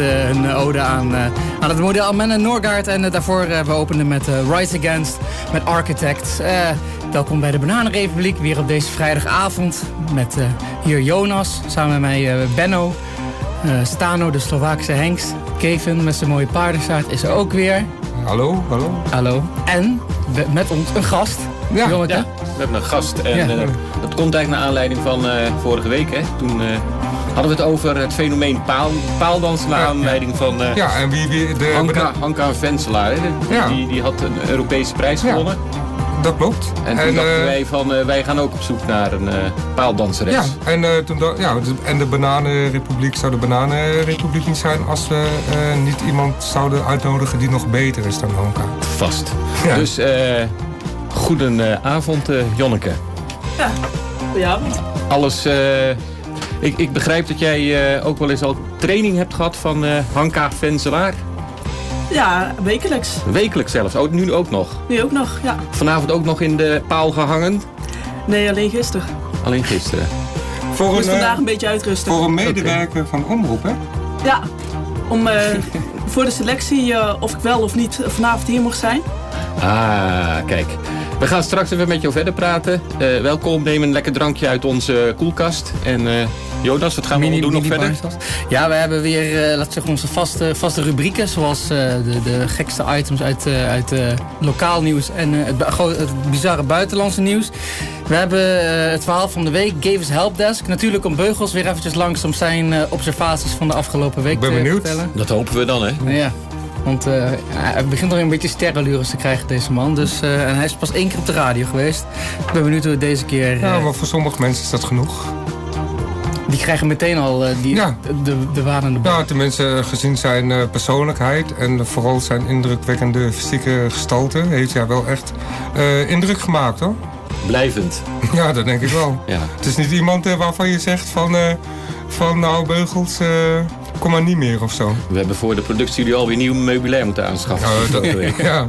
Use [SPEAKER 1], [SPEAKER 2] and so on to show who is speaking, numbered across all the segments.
[SPEAKER 1] Met uh, een ode aan, uh, aan het model Amanda Norgaard. En uh, daarvoor we openden met Rise Against met Architects. welkom bij de Bananenrepubliek, weer op deze vrijdagavond. Met hier Jonas, samen met mij Benno. Stano, de Slovaakse hengst. Kevin met zijn mooie paardenstaart is er ook weer.
[SPEAKER 2] Hallo, hallo.
[SPEAKER 1] Hallo. En met ons een gast.
[SPEAKER 3] Ja, ja we hebben een gast. En ja. dat komt eigenlijk naar aanleiding van vorige week. Hè? Toen hadden we het over het fenomeen paal, paaldans naar aanleiding van uh,
[SPEAKER 2] ja, en wie, wie de,
[SPEAKER 3] Hanka, Hanka Venselaar. Ja. Die, die had een Europese prijs gewonnen.
[SPEAKER 2] Dat klopt.
[SPEAKER 3] En toen dachten uh, wij van, uh, wij gaan ook op zoek naar een uh, paaldanseres.
[SPEAKER 2] Ja, en, toen ja, en de Bananenrepubliek zou de Bananenrepubliek niet zijn... als we niet iemand zouden uitnodigen die nog beter is dan Hanka.
[SPEAKER 3] Vast. Ja. Dus goedenavond, Jonneke.
[SPEAKER 4] Ja, goedenavond.
[SPEAKER 3] Alles ik, ik begrijp dat jij uh, ook wel eens al training hebt gehad van uh, Hanka Venselaar.
[SPEAKER 4] Ja, wekelijks.
[SPEAKER 3] Wekelijks zelfs? Oh, nu ook nog?
[SPEAKER 4] Nu ook nog, ja.
[SPEAKER 3] Vanavond ook nog in de paal gehangen?
[SPEAKER 4] Nee, alleen gisteren.
[SPEAKER 3] Alleen gisteren.
[SPEAKER 4] Voor een, vandaag een beetje uitrusten.
[SPEAKER 2] Voor een medewerker van Omroep, hè?
[SPEAKER 4] Ja, om, uh, voor de selectie of ik wel of niet vanavond hier mocht zijn.
[SPEAKER 3] Ah, kijk. We gaan straks even met jou verder praten. Uh, welkom, neem een lekker drankje uit onze koelkast. En uh, Jonas, wat gaan we mini, doen nog verder?
[SPEAKER 1] Ja, we hebben weer uh, laat zeggen, onze vaste, vaste rubrieken. Zoals de, de gekste items uit, uit lokaal nieuws en het, het, bizarre buitenlandse nieuws. We hebben het verhaal van de week, Gavis Helpdesk. Natuurlijk om Beugels weer eventjes langs om zijn observaties van de afgelopen week
[SPEAKER 2] ben benieuwd.
[SPEAKER 3] te Dat hopen we dan, hè?
[SPEAKER 1] Ja. Want uh, hij begint al een beetje sterrenlures te krijgen, deze man. Dus, uh, en hij is pas één keer op de radio geweest. Ik ben benieuwd hoe het deze keer...
[SPEAKER 2] Uh, ja, maar voor sommige mensen is dat genoeg.
[SPEAKER 1] Die krijgen meteen al die, ja. de, de waarde
[SPEAKER 2] Ja, tenminste gezien zijn persoonlijkheid en vooral zijn indrukwekkende fysieke gestalte... heeft hij wel echt indruk gemaakt, hoor.
[SPEAKER 3] Blijvend.
[SPEAKER 2] Ja, dat denk ik wel. Ja. Het is niet iemand waarvan je zegt van... van nou, Beugels kom maar niet meer of zo.
[SPEAKER 3] We hebben voor de productstudio alweer nieuw meubilair moeten aanschaffen.
[SPEAKER 2] Ja, dat, ja.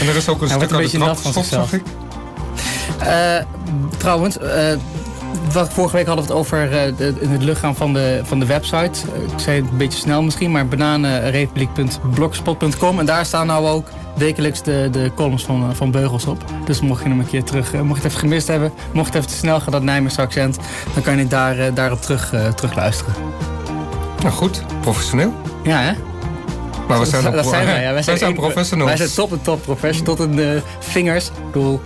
[SPEAKER 2] En er is ook een stuk aan de trap gestopt, zag ik.
[SPEAKER 1] Uh, trouwens, uh, wat, vorige week hadden we het over uh, de, het luchtgaan van de, van de website. ik zei het een beetje snel misschien, maar bananenrepubliek.blogspot.com. En daar staan nou ook wekelijks de, de columns van, van Beugels op. Dus mocht je hem een keer terug, mocht je het even gemist hebben, mocht het even te snel gaan, dat Nijmeegse accent, dan kan je daar, daarop terug, terug luisteren.
[SPEAKER 2] Nou goed, professioneel.
[SPEAKER 1] Ja, hè?
[SPEAKER 2] Maar we zijn,
[SPEAKER 1] dat, zijn wij,
[SPEAKER 2] ja. wij zijn, zijn professionals.
[SPEAKER 1] Wij zijn top en top professionals, tot een uh, vingers. Ik bedoel,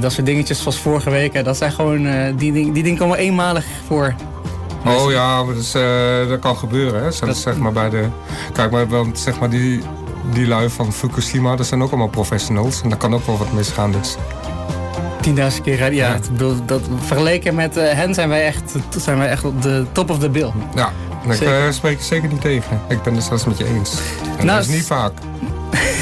[SPEAKER 1] dat soort dingetjes zoals vorige week, dat zijn gewoon, uh, die, die, die dingen komen eenmalig voor.
[SPEAKER 2] Oh ja, dat, is, dat kan gebeuren. Hè? Dat, zeg maar bij de, kijk, maar, want, zeg maar die, die lui van Fukushima, dat zijn ook allemaal professionals. En daar kan ook wel wat misgaan. Dus.
[SPEAKER 1] 10.000 keer, ja. ja. Dat, vergeleken met hen zijn wij, echt, zijn wij echt op de top of the bill.
[SPEAKER 2] Ja, ik uh, spreek je zeker niet tegen. Ik ben het zelfs met je eens. En nou, dat is niet vaak.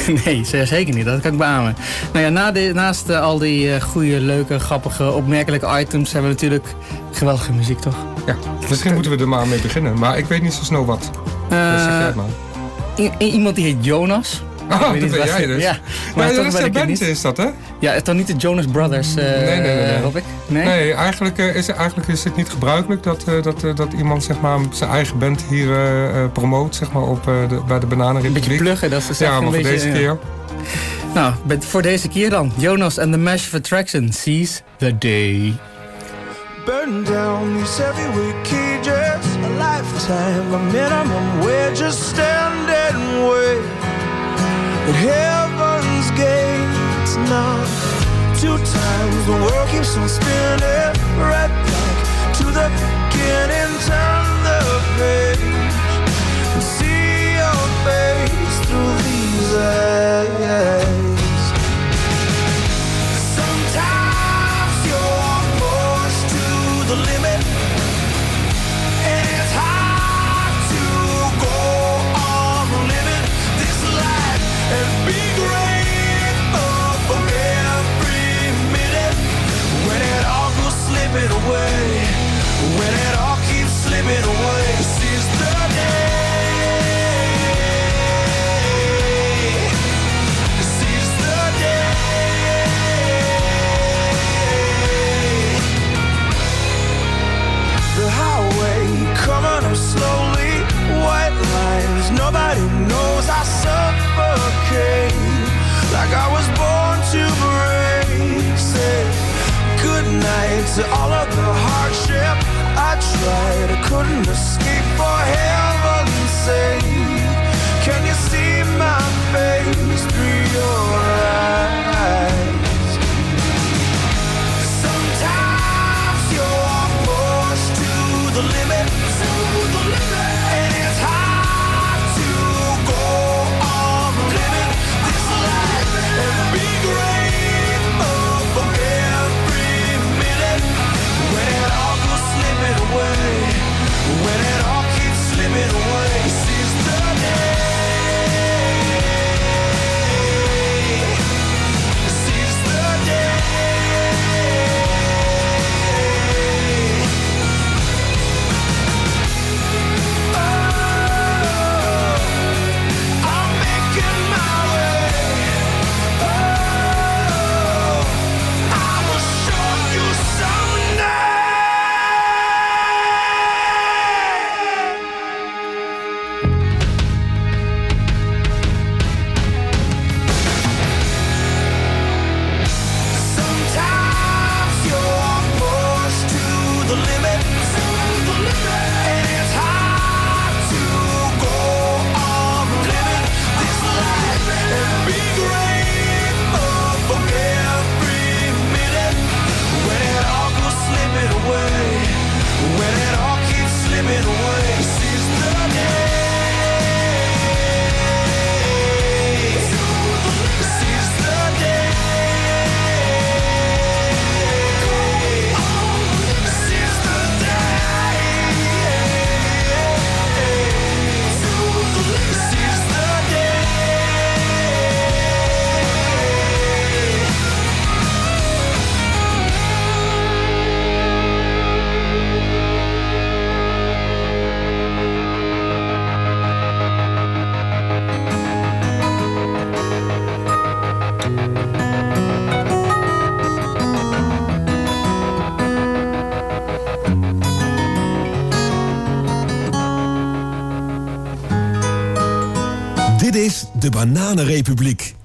[SPEAKER 1] nee, zeker niet. Dat kan ik beamen. Nou ja, na de, naast uh, al die uh, goede, leuke, grappige, opmerkelijke items... hebben we natuurlijk geweldige muziek, toch?
[SPEAKER 2] Ja, misschien moeten we er maar mee beginnen. Maar ik weet niet zo snel wat. Uh, zeg jij
[SPEAKER 1] maar. iemand die heet Jonas.
[SPEAKER 2] Oh, dat ben jij dus. Ja, maar ja, dat is band is dat, hè?
[SPEAKER 1] Ja, het is dan niet de Jonas Brothers, uh, nee, nee, nee, nee. hoop ik?
[SPEAKER 2] Nee, nee eigenlijk, uh, is, eigenlijk is het niet gebruikelijk dat, uh, dat, dat iemand zeg maar, zijn eigen band hier promoot zeg maar, op, de, bij de Bananenrepubliek.
[SPEAKER 1] Een beetje pluggen, dat is
[SPEAKER 2] Ja, maar
[SPEAKER 1] een
[SPEAKER 2] voor
[SPEAKER 1] beetje,
[SPEAKER 2] deze keer.
[SPEAKER 1] Nou, voor deze keer dan. Jonas and the Mash of Attraction, Seize the Day. Burn down these heavyweight cages A lifetime, a minimum wage Just stand and wait at heaven's gates now. Two times the world keeps on spinning, right back to the beginning. Turn the page and see your face through these eyes. away.
[SPEAKER 5] to all of the hardship. I tried I couldn't escape for heaven's sake.
[SPEAKER 6] bananenrepubliek.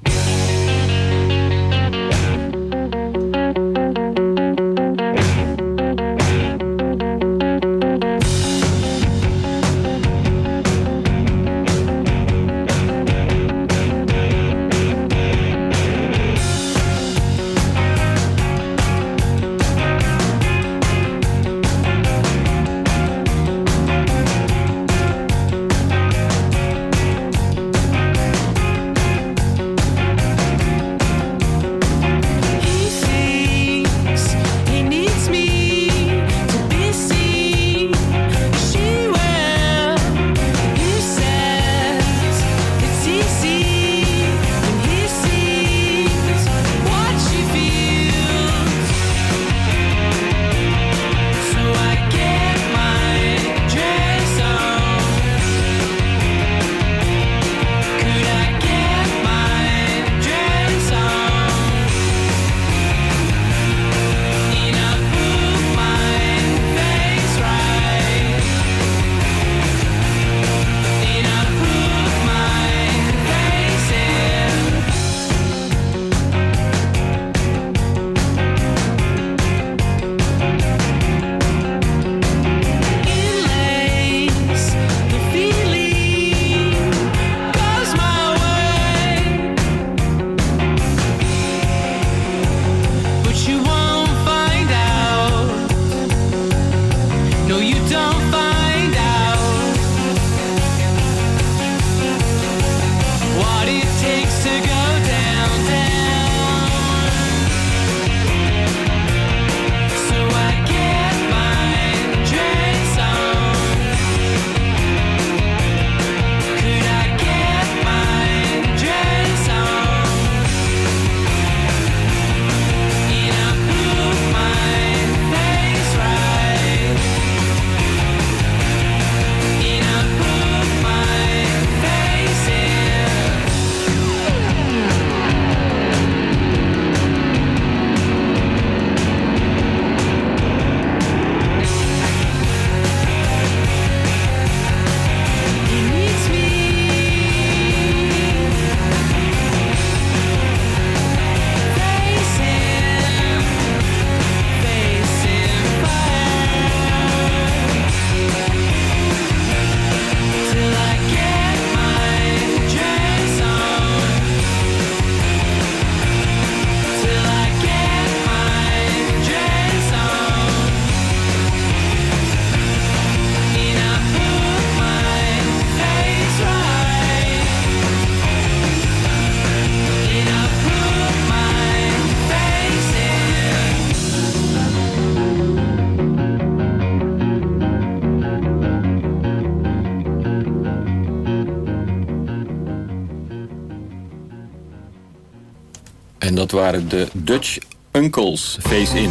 [SPEAKER 3] Waren de Dutch Uncles Face In.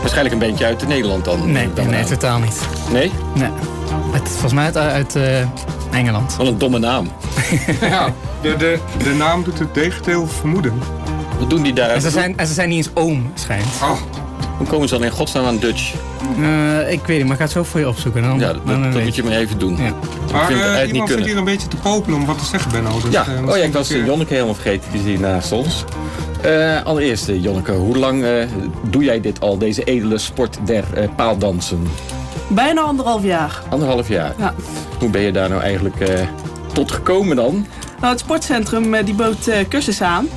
[SPEAKER 3] Waarschijnlijk een bandje uit Nederland dan.
[SPEAKER 1] Nee,
[SPEAKER 3] dan
[SPEAKER 1] nee,
[SPEAKER 3] aan.
[SPEAKER 1] totaal niet.
[SPEAKER 3] Nee?
[SPEAKER 1] Nee. Het, volgens mij uit, uit eh, Engeland.
[SPEAKER 3] Wat een domme naam.
[SPEAKER 2] Ja, de, de, de naam doet het tegendeel vermoeden.
[SPEAKER 3] Wat doen die daar?
[SPEAKER 1] En ze zijn, en ze zijn niet eens oom, schijnt.
[SPEAKER 2] Oh,
[SPEAKER 3] Hoe komen ze dan in godsnaam aan Dutch?
[SPEAKER 1] Eh, ik weet niet, maar ik ga het zo voor je opzoeken. Dan,
[SPEAKER 3] Ja, dat,
[SPEAKER 1] dan
[SPEAKER 3] dat
[SPEAKER 1] weet
[SPEAKER 3] moet je maar even doen.
[SPEAKER 1] Ja.
[SPEAKER 3] Ik
[SPEAKER 2] maar
[SPEAKER 3] vind het
[SPEAKER 2] eh,
[SPEAKER 3] eigenlijk niet
[SPEAKER 2] iemand zit hier een beetje te popelen om wat te zeggen, Benno. Dus,
[SPEAKER 3] Ja,
[SPEAKER 2] eh,
[SPEAKER 3] oh ja, ik was Jonneke helemaal vergeten. Die is hier naast ons. Eh, allereerst, eh, Jonneke, hoe lang eh, doe jij dit al, deze edele sport der paaldansen?
[SPEAKER 4] Bijna anderhalf jaar.
[SPEAKER 3] Anderhalf jaar.
[SPEAKER 4] Ja.
[SPEAKER 3] Hoe ben je daar nou eigenlijk tot gekomen dan?
[SPEAKER 4] Nou, het sportcentrum die bood cursus aan.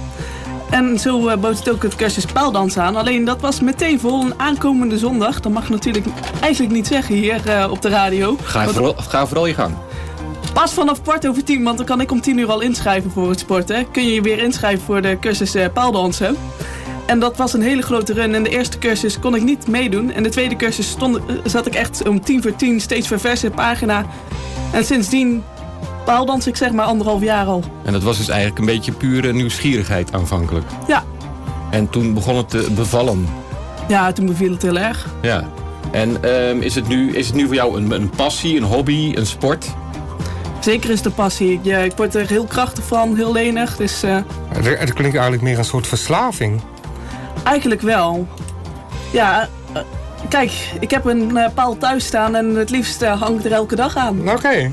[SPEAKER 4] En zo bood het ook het cursus paaldans aan. Alleen dat was meteen vol een aankomende zondag. Dat mag natuurlijk eigenlijk niet zeggen hier op de radio.
[SPEAKER 3] Ga vooral, ga vooral je gang.
[SPEAKER 4] Pas vanaf kwart over tien, want dan kan ik om tien uur al inschrijven voor het sporten. Kun je je weer inschrijven voor de cursus eh, paaldansen. En dat was een hele grote run. En de eerste cursus kon ik niet meedoen. En de tweede cursus stond, eh, zat ik echt om tien voor tien steeds ververse pagina. En sindsdien paaldans ik zeg maar anderhalf jaar al.
[SPEAKER 3] En dat was dus eigenlijk een beetje pure nieuwsgierigheid aanvankelijk.
[SPEAKER 4] Ja,
[SPEAKER 3] En toen begon het te bevallen.
[SPEAKER 4] ja toen beviel het heel erg.
[SPEAKER 3] Ja. En ehm, is, het nu, is het nu voor jou een, een passie, een hobby, een sport?
[SPEAKER 4] Zeker is de passie. Ja, ik word er heel krachtig van, heel lenig. Dus eh,
[SPEAKER 2] Het, het klinkt eigenlijk meer een soort verslaving.
[SPEAKER 4] eigenlijk wel. Ja, eh, kijk, ik heb een eh, paal thuis staan en het liefst hang ik er elke dag aan.
[SPEAKER 2] Oké.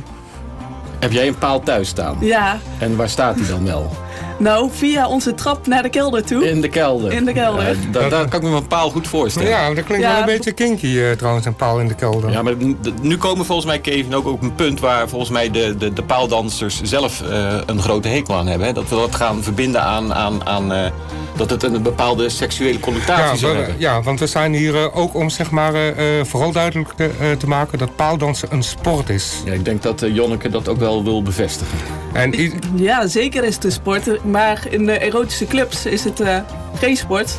[SPEAKER 3] Heb jij een paal thuis staan?
[SPEAKER 4] Ja,
[SPEAKER 3] En waar staat die dan wel?
[SPEAKER 4] Nou, via onze trap naar de kelder toe.
[SPEAKER 3] In de kelder.
[SPEAKER 4] In de kelder.
[SPEAKER 3] Ja, da- daar kan ik me een paal goed voorstellen.
[SPEAKER 2] Ja, dat klinkt
[SPEAKER 4] Ja,
[SPEAKER 2] wel een beetje kinky eh, trouwens, een paal in de kelder.
[SPEAKER 3] Ja, maar nu komen volgens mij, Kevin, ook op een punt waar volgens mij de, de, de paaldansers zelf eh, een grote hekel aan hebben. Hè? Dat we dat gaan verbinden aan, aan, aan eh, dat het een bepaalde seksuele connotatie
[SPEAKER 2] Ja,
[SPEAKER 3] zou
[SPEAKER 2] we-
[SPEAKER 3] hebben.
[SPEAKER 2] ja, want we zijn hier ook om zeg maar, eh, eh, vooral duidelijk te, eh, te maken dat paaldansen een sport is.
[SPEAKER 3] Ja, ik denk dat Jonneke dat ook wel wil bevestigen.
[SPEAKER 2] En i-
[SPEAKER 4] Ja, zeker is het een sport. Maar in de erotische clubs is het eh, geen sport.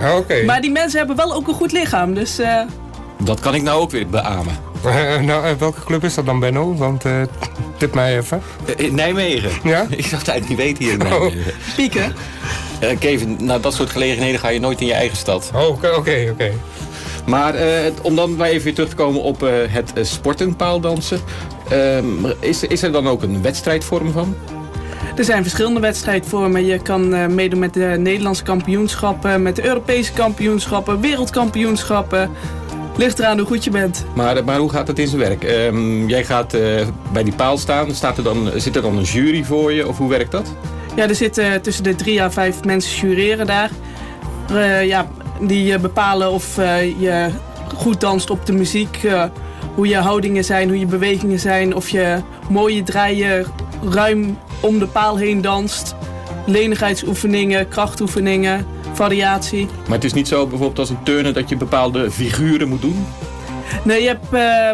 [SPEAKER 2] ja, oké.
[SPEAKER 4] Maar die mensen hebben wel ook een goed lichaam. Dus eh,
[SPEAKER 3] Dat kan ik nou ook weer beamen.
[SPEAKER 2] Eh, nou, welke club is dat dan, Benno? Want eh, tip mij even.
[SPEAKER 3] In Nijmegen.
[SPEAKER 2] Ja?
[SPEAKER 3] Ik zou het eigenlijk niet weten hier in
[SPEAKER 2] Oh.
[SPEAKER 3] Nijmegen.
[SPEAKER 4] pieken.
[SPEAKER 3] Eh, Kevin, naar dat soort gelegenheden ga je nooit in je eigen stad.
[SPEAKER 2] Oh, oké, oké, oké.
[SPEAKER 3] Maar eh, om dan maar even weer terug te komen op eh, het eh, sporten, ehm, is, is er dan ook een wedstrijdvorm van?
[SPEAKER 4] Er zijn verschillende wedstrijdvormen. Je kan eh, meedoen met de Nederlandse kampioenschappen, met de Europese kampioenschappen, wereldkampioenschappen. Ligt eraan hoe goed je bent.
[SPEAKER 3] Maar, maar hoe gaat het in zijn werk? Ehm, jij gaat eh, bij die paal staan. Staat er dan, zit er dan een jury voor je? Of hoe werkt dat?
[SPEAKER 4] Ja, er zitten tussen de drie à vijf mensen jureren daar. Eh, ja, die eh, bepalen of eh, je goed danst op de muziek. Eh, hoe je houdingen zijn, hoe je bewegingen zijn. Of je mooie draaien ruim om de paal heen danst. Lenigheidsoefeningen, krachtoefeningen, variatie.
[SPEAKER 3] Maar het is niet zo bijvoorbeeld als een turnen dat je bepaalde figuren moet doen?
[SPEAKER 4] Nee, je hebt eh,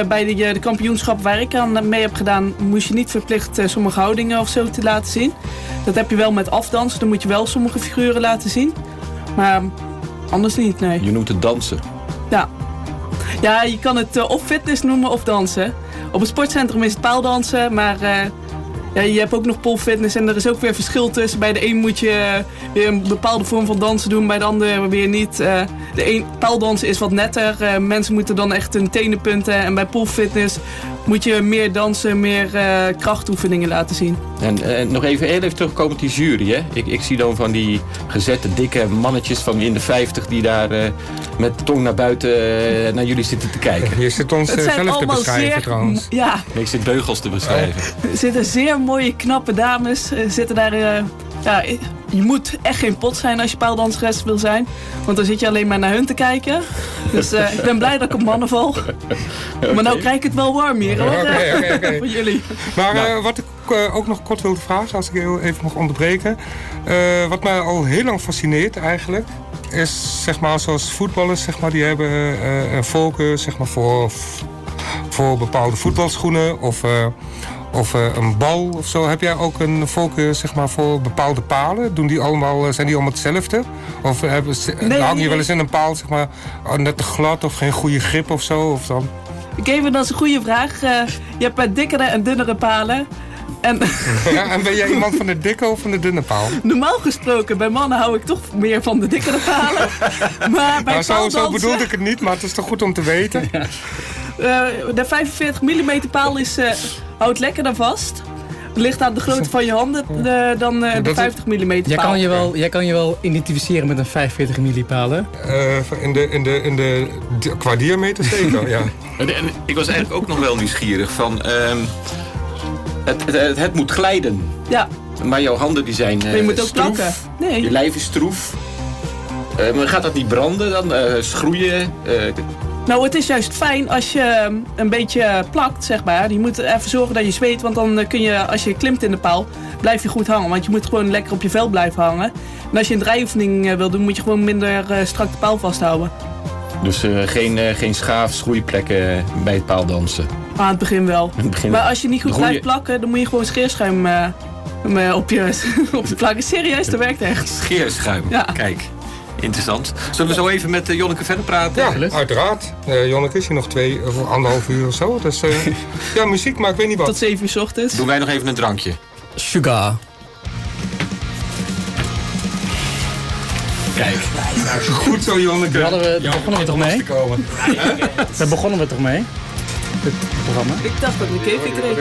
[SPEAKER 4] eh, bij de, de kampioenschap waar ik aan mee heb gedaan, moest je niet verplicht eh, sommige houdingen of zo te laten zien. Dat heb je wel met afdansen, dan moet je wel sommige figuren laten zien. Maar anders niet, nee.
[SPEAKER 3] Je noemt het dansen.
[SPEAKER 4] Ja, ja je kan het eh, of fitness noemen of dansen. Op het sportcentrum is het paaldansen, maar eh, ja, je hebt ook nog polfitness en er is ook weer verschil tussen. Bij de een moet je eh, weer een bepaalde vorm van dansen doen, bij de ander weer niet. De een, paaldansen is wat netter, mensen moeten dan echt hun tenen punten. En bij polfitness moet je meer dansen, meer eh, krachtoefeningen laten zien.
[SPEAKER 3] En eh, nog even, heel even terugkomen op die jury. Hè? Ik, ik zie dan van die gezette dikke mannetjes van in de 50 die daar eh, met de tong naar buiten naar jullie zitten te kijken.
[SPEAKER 2] Je zit ons zelf te beschrijven
[SPEAKER 4] zeer,
[SPEAKER 2] trouwens.
[SPEAKER 4] ja,
[SPEAKER 3] Ik zit beugels te beschrijven.
[SPEAKER 4] Er zitten zeer mooie, knappe dames. Zitten daar... ja, je moet echt geen pot zijn als je paaldanseres wil zijn. Want dan zit je alleen maar naar hun te kijken. Dus eh, ik ben blij dat ik op mannen val. Maar nou krijg ik het wel warm hier hoor.
[SPEAKER 2] Oké, oké, oké.
[SPEAKER 4] Voor jullie.
[SPEAKER 2] Maar
[SPEAKER 3] Nou.
[SPEAKER 2] eh, wat ik eh, ook nog kort wilde vragen, als ik heel even mag onderbreken. wat mij al heel lang fascineert eigenlijk, is zeg maar zoals voetballers, zeg maar, die hebben een voorkeur zeg maar, voor, voor bepaalde voetbalschoenen of, of eh, een bal of zo. Heb jij ook een voorkeur zeg maar, voor bepaalde palen? Doen die allemaal, eh, zijn die allemaal hetzelfde? Of hebben, ze-
[SPEAKER 4] Nee,
[SPEAKER 2] hang je
[SPEAKER 4] nee.
[SPEAKER 2] wel eens in een paal zeg maar, oh, net te glad of geen goede grip of zo? Of dan?
[SPEAKER 4] Kevin, dat is een goede vraag. Eh, je hebt dikkere en dunnere palen.
[SPEAKER 7] En
[SPEAKER 2] Ja, en ben jij iemand van de dikke of van de dunne paal?
[SPEAKER 7] normaal gesproken, bij mannen hou ik toch meer van de dikkere palen. Maar bij
[SPEAKER 2] Nou, zo, zo bedoelde ik het niet, maar het is toch goed om te weten.
[SPEAKER 7] eh, de 45 mm paal is, eh, houdt lekkerder vast. Het ligt aan de grootte van je handen eh, dan eh, de
[SPEAKER 2] Dat is-
[SPEAKER 7] 50 mm paal.
[SPEAKER 1] Jij kan, je wel, jij kan je wel identificeren met een 45 millipaal, hè?
[SPEAKER 2] Eh, in de, in de, in de, qua diameter zeker, ja.
[SPEAKER 3] En, en ik was eigenlijk ook nog wel nieuwsgierig van... ehm, het, het, het moet glijden.
[SPEAKER 7] Ja,
[SPEAKER 3] Maar jouw handen die zijn
[SPEAKER 7] je
[SPEAKER 3] eh,
[SPEAKER 7] moet ook
[SPEAKER 3] stroef.
[SPEAKER 7] plakken. Nee.
[SPEAKER 3] Je lijf is stroef. Eh, maar gaat dat niet branden dan? Eh, schroeien? Eh,
[SPEAKER 7] Nou, het is juist fijn als je ehm, een beetje plakt, zeg maar. Je moet even zorgen dat je zweet, want dan eh, kun je, als je klimt in de paal, blijf je goed hangen. Want je moet gewoon lekker op je vel blijven hangen. En als je een draaioefening eh, wil doen, moet je gewoon minder eh, strak de paal vasthouden.
[SPEAKER 3] dus eh, geen, eh, geen schaaf, schroeiplekken bij het paaldansen.
[SPEAKER 7] Aan het begin wel.
[SPEAKER 3] In het begin-
[SPEAKER 7] Maar als je niet goed
[SPEAKER 3] goeie-
[SPEAKER 7] blijft plakken, dan moet je gewoon scheerschuim eh, eh, op, je, op je plakken. Serieus, dat werkt echt.
[SPEAKER 3] Scheerschuim.
[SPEAKER 7] Ja.
[SPEAKER 3] Kijk, interessant. Zullen we zo even met eh, Jonneke verder praten?
[SPEAKER 2] Ja, uiteraard. Eh Jonneke is hier nog twee of anderhalf uur of zo. Dus eh, ja, muziek, maar ik weet niet wat.
[SPEAKER 7] Tot 7 uur 's ochtends.
[SPEAKER 3] Doen wij nog even een drankje.
[SPEAKER 1] Sugar.
[SPEAKER 3] Kijk.
[SPEAKER 2] Goed zo, Jonneke.
[SPEAKER 1] Daar, hadden we, daar begonnen we toch mee?
[SPEAKER 2] komen.
[SPEAKER 1] Daar begonnen we toch mee? Dit programma.
[SPEAKER 7] Ik dacht dat ik een cake kreeg.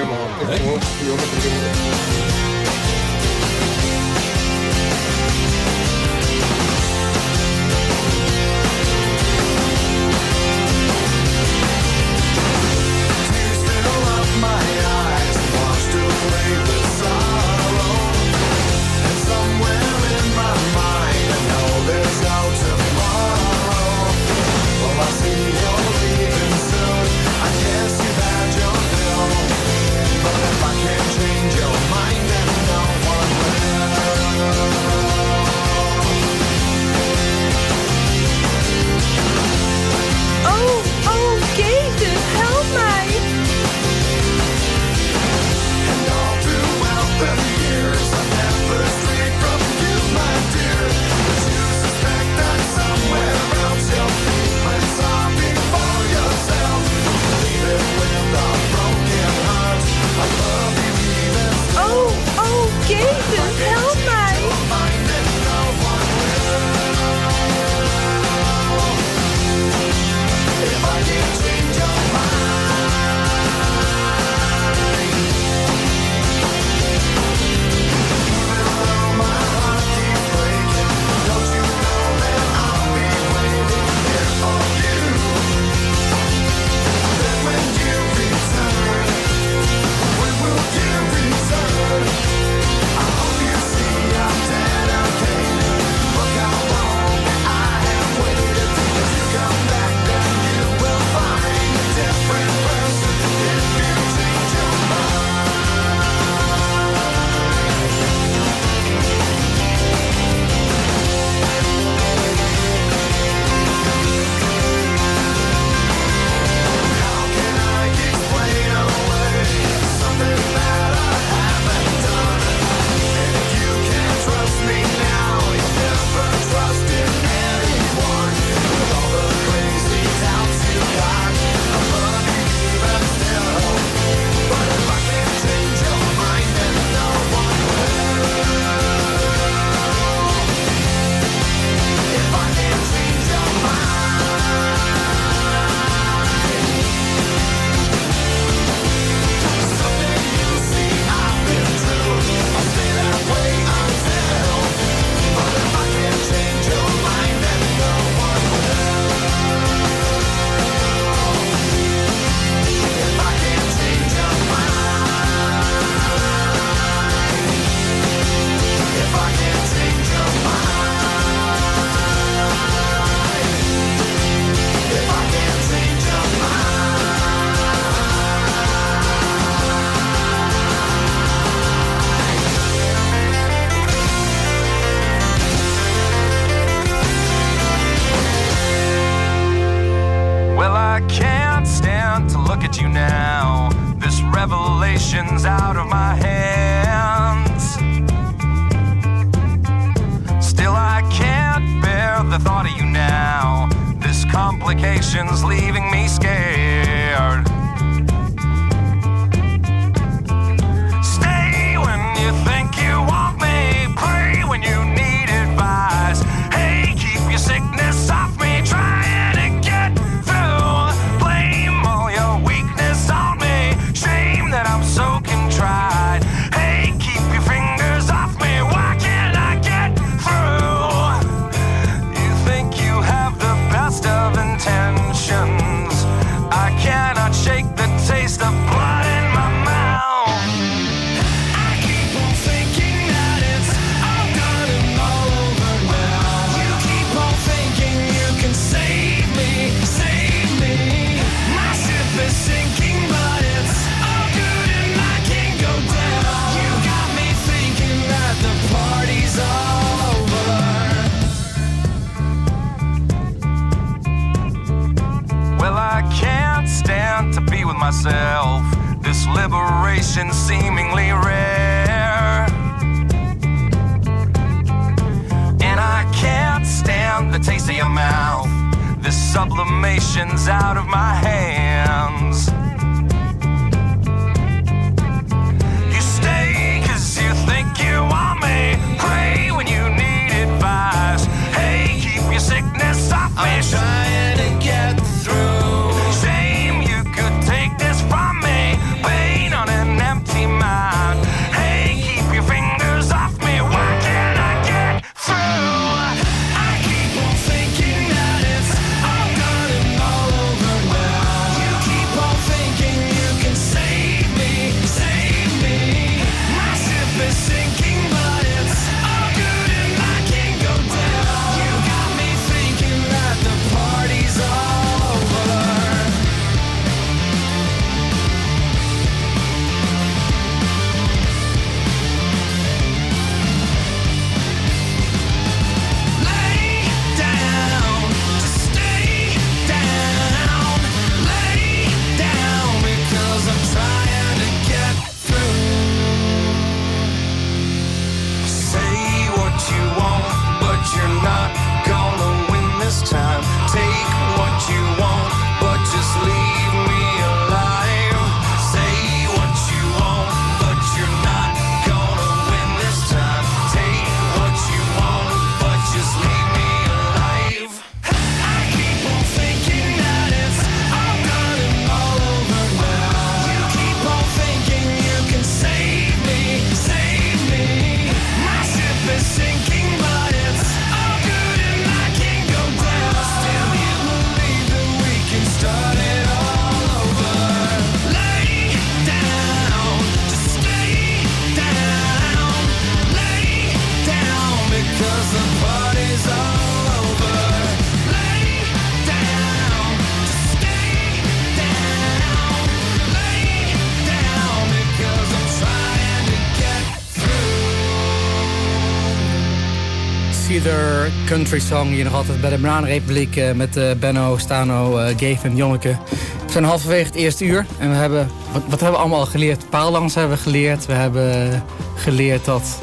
[SPEAKER 1] Cedar Country Song hier nog altijd bij de Bananenrepubliek eh, met eh, Benno, Stano, eh Gave en Jonneke. We zijn halverwege het eerste uur en we hebben, wat, wat hebben we allemaal al geleerd? Paaldans hebben we geleerd. We hebben geleerd dat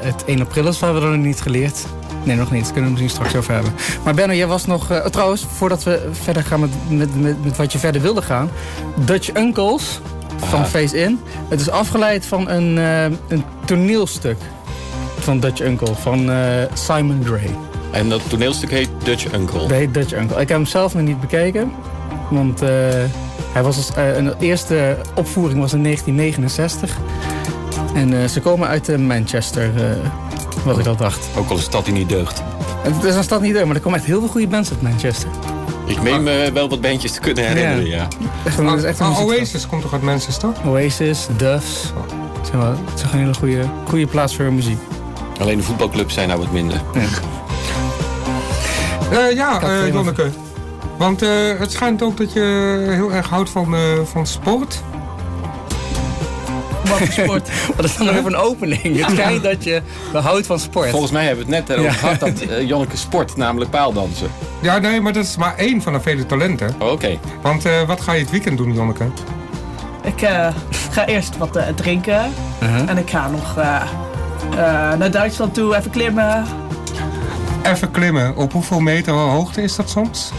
[SPEAKER 1] het 1 april is, we hebben nog niet geleerd. Nee, nog niet. Kunnen we misschien straks over hebben. Maar Benno, jij was nog... eh, trouwens, voordat we verder gaan met, met, met, met wat je verder wilde gaan. Dutch Uncles van Face In. Het is afgeleid van een, eh, een toneelstuk van Dutch Uncle, van eh, Simon Gray.
[SPEAKER 3] En dat toneelstuk heet Dutch Uncle.
[SPEAKER 1] Dat heet Dutch Uncle. Ik heb hem zelf nog niet bekeken. Want eh, hij was als, eh, een eerste opvoering was in 1969. En eh, ze komen uit eh, Manchester, eh, wat ik al dacht.
[SPEAKER 3] Ook al is de stad die niet deugt.
[SPEAKER 1] En het is een stad niet leuk, maar er komen echt heel veel goede bands uit Manchester.
[SPEAKER 3] Ik meen me wel wat bandjes te kunnen herinneren, ja.
[SPEAKER 1] Echt, is echt een
[SPEAKER 2] Ah. Oasis komt toch uit Manchester?
[SPEAKER 1] Oasis, Duffs. Het zijn wel- het is een hele goede, goede plaats voor muziek.
[SPEAKER 3] Alleen de voetbalclubs zijn nou wat minder.
[SPEAKER 2] Eh, ja, eh,
[SPEAKER 1] helemaal-
[SPEAKER 2] Jonneke. Want eh, het schijnt ook dat je heel erg houdt van, eh, van sport.
[SPEAKER 4] Wat voor sport.
[SPEAKER 1] Wat is dan nog even een opening? Het schijnt dat je houdt van sport.
[SPEAKER 3] Volgens mij hebben we het net erover
[SPEAKER 1] Ja.
[SPEAKER 3] gehad dat eh, Jonneke sport, namelijk paaldansen.
[SPEAKER 2] Ja, nee, maar dat is maar één van de vele talenten.
[SPEAKER 3] Oh, Oké.
[SPEAKER 2] Want eh, wat ga je het weekend doen, Jonneke?
[SPEAKER 4] Ik eh, ga eerst wat eh, drinken.
[SPEAKER 1] Uh-huh.
[SPEAKER 4] En ik ga nog eh, eh, naar Duitsland toe, even klimmen.
[SPEAKER 2] Even klimmen. Op hoeveel meter hoogte is dat soms?